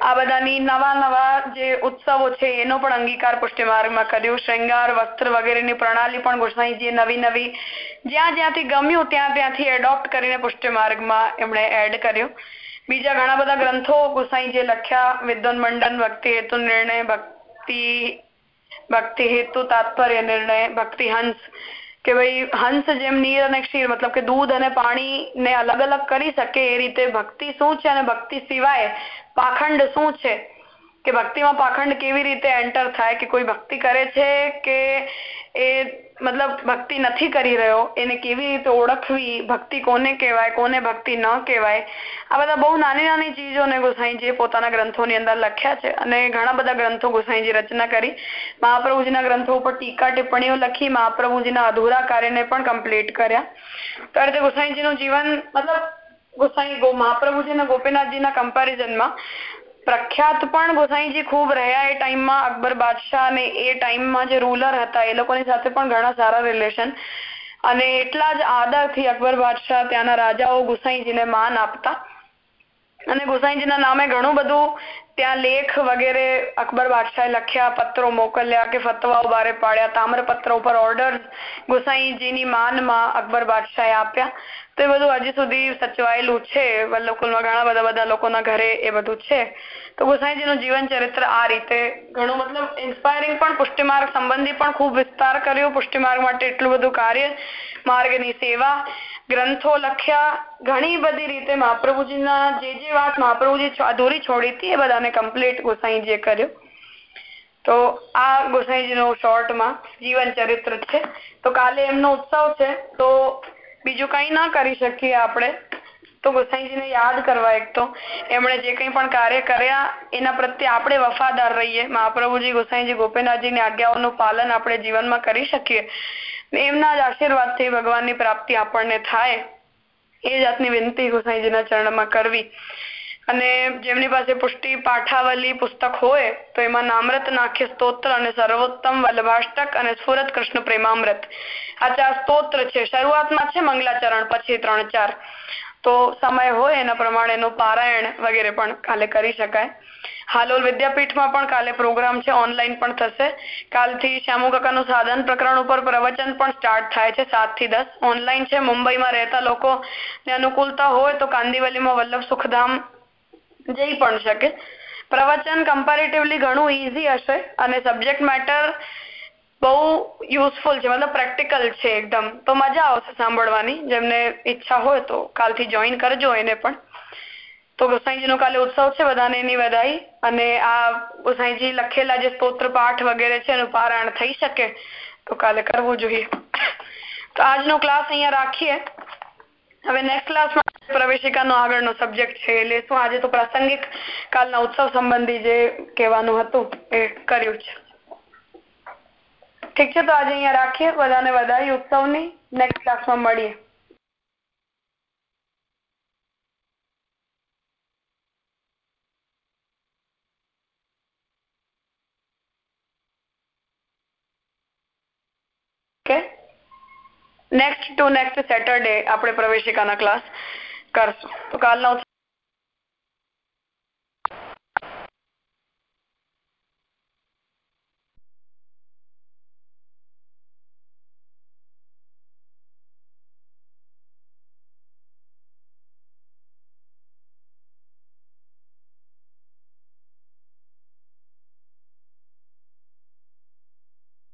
આ બધાની નવા નવા જે ઉત્સવો છે, એનો પણ અંગીકાર પુષ્ટિ માર્ગમાં કર્યો. શૃંગાર, વસ્ત્ર વગેરેની પ્રણાલી પણ ગોસ્વાઈજીએ નવી નવી જ્યાં જ્યાંથી ગમ્યું ત્યાં ત્યાંથી એડોપ્ટ કરીને પુષ્ટિ માર્ગમાં એમણે એડ કર્યું. બીજા ઘણા બધા ગ્રંથો ગોસાઈજીએ લખ્યા. વિદ્વાન મંડન, ભક્તિ હેતુ નિર્ણય, ભક્તિ ભક્તિ હેતુ તાત્પર્ય નિર્ણય, ભક્તિ હંસ કે ભાઈ હંસ જેમ નીર અને ક્ષીર, મતલબ કે દૂધ અને પાણી ને અલગ અલગ કરી શકે એ રીતે ભક્તિ શું છે અને ભક્તિ સિવાય પાખંડ શું છે? કે ભક્તિમાં પાખંડ કેવી રીતે એન્ટર થાય, કે કોઈ ભક્તિ કરે છે કે એ મતલબ ભક્તિ નથી કરી રહ્યો, એને કેવી રીતે ઓળખવી, ભક્તિ કોને કહેવાય, કોને ભક્તિ ન કહેવાય, આ બધા બહુ નાની નાની ચીજોને ગોસાઈજીએ પોતાના ગ્રંથોની અંદર લખ્યા છે અને ઘણા બધા ગ્રંથો ગોસાઈજી રચના કરી. મહાપ્રભુજીના ગ્રંથો ઉપર ટીકા ટિપ્પણીઓ લખી, મહાપ્રભુજીના અધૂરા કાર્યને પણ કમ્પ્લીટ કર્યા. તો આ રીતે ગોસાઈજીનું જીવન, મતલબ ગોસાઈ મહાપ્રભુજી અને ગોપીનાથજીના કમ્પેરિઝનમાં પ્રખ્યાત પણ ગોસાઈજી ખૂબ રહ્યા એ ટાઈમમાં અકબર બાદશાહ અને એ ટાઈમમાં જે રૂલર હતા, એ લોકોની સાથે પણ ઘણા સારા રિલેશન અને એટલા જ આદરથી અકબર બાદશાહ ત્યાંના રાજાઓ ગુસાઈજીને માન આપતા. અને ગુસાઈજીના નામે ઘણું બધું ત્યાં લેખ વગેરે અકબર બાદશાહે લખ્યા, પત્રો મોકલ્યા કે ફતવાઓ બારે પાડ્યા, તામ્રપત્ર ઉપર ઓર્ડર ગુસાઈજીની માનમાં અકબર બાદશાહે આપ્યા. તો એ બધું હજી સુધી સચવાયેલું છે. વલ્લભકુલમાં ઘણા બધા બધા લોકોના ઘરે એ બધું છે. તો ગોસાઈજીનું જીવન ચરિત્ર આ રીતે ઘણું મતલબ ઇન્સ્પાયરિંગ પણ પુષ્ટિમાર્ગ સંબંધી પણ ખૂબ વિસ્તાર કર્યો. પુષ્ટિમાર્ગ માટે એટલું બધું કાર્ય, માર્ગની સેવા, ગ્રંથો લખ્યા, ઘણી બધી રીતે મહાપ્રભુજીના જે જે વાત મહાપ્રભુજી અધૂરી છોડી હતી એ બધાને કમ્પ્લીટ ગોસાઈજીએ કર્યું. તો આ ગોસાઈજીનું શોર્ટમાં જીવન ચરિત્ર છે. તો કાલે એમનો ઉત્સવ છે. તો બીજું કંઈ ના કરી શકીએ આપણે. તો ગોસાઈજીને યાદ કરવા એક તો. એમણે જે કંઈ પણ કાર્ય કર્યા, એના પ્રત્યે આપણે વફાદાર રહીએ. મહાપ્રભુજી, ગોસાઈજી, ગોપીનાથજીની આજ્ઞાઓનું પાલન આપણે જીવનમાં કરી શકીએ. એમના જ આશીર્વાદથી ભગવાનની પ્રાપ્તિ આપણને થાય. એ જાતની વિનંતી ગોસાઈજીના ચરણમાં કરવી. અને જેમની પાસે પુષ્ટિ પાઠાવલી પુસ્તક હોય, તો એમાં નામૃત નાખ્ય સ્તોત્ર અને સર્વોત્તમ વલ્લભાષ્ટક અને સુરત કૃષ્ણ પ્રેમામૃત. આ ચાર સ્તોત્ર છે. શરૂઆતમાં છે મંગલાચરણ, પછી ત્રણ ચાર. તો સમય હોય એના પ્રમાણે એનું પારાયણ વગેરે પણ કાલે કરી શકાય. હાલોલ વિદ્યાપીઠમાં પણ કાલે પ્રોગ્રામ છે, ઓનલાઈન પણ થશે. કાલથી શ્યામુ કાકાનું સાધન પ્રકરણ ઉપર પ્રવચન પણ સ્ટાર્ટ થાય છે સાતથી દસ. ઓનલાઈન છે, મુંબઈમાં રહેતા લોકો અનુકૂળતા હોય તો કાંદીવલીમાં વલ્લભ સુખધામ જઈ પણ શકે. પ્રવચન કમ્પેરેટિવલી ઘણું ઈઝી હશે અને સબ્જેક્ટ મેટર બહુ યુઝફુલ છે, મતલબ પ્રેક્ટિકલ છે એકદમ. તો મજા આવશે સાંભળવાની, જેમને ઈચ્છા હોય તો કાલથી જોઈન કરજો એને પણ. તો ગોસાઈજીનો કાલે ઉત્સવ છે બધાને એની વધાઈ અને આ ગોસાઈજી લખેલા જે સ્તોત્ર પાઠ વગેરે છે એનું પારાયણ થઈ શકે, તો કાલે કરવું જોઈએ. તો આજનો ક્લાસ અહીંયા રાખીએ. હવે નેક્સ્ટ ક્લાસમાં પ્રવેશિકાનો આગળનો સબ્જેક્ટ છે, એટલે શું આજે તો પ્રાસંગિક કાલના ઉત્સવ સંબંધી જે કહેવાનું હતું એ કર્યું છે. ઠીક છે, તો આજે અહીંયા રાખીએ. બધાને વધારી ઉત્સવની નેક્સ્ટ ક્લાસમાં મળીએ. નેક્સ્ટ ટુ નેક્સ્ટ સેટરડે આપણે પ્રવેશિકાના ક્લાસ કરશું. તો કાલના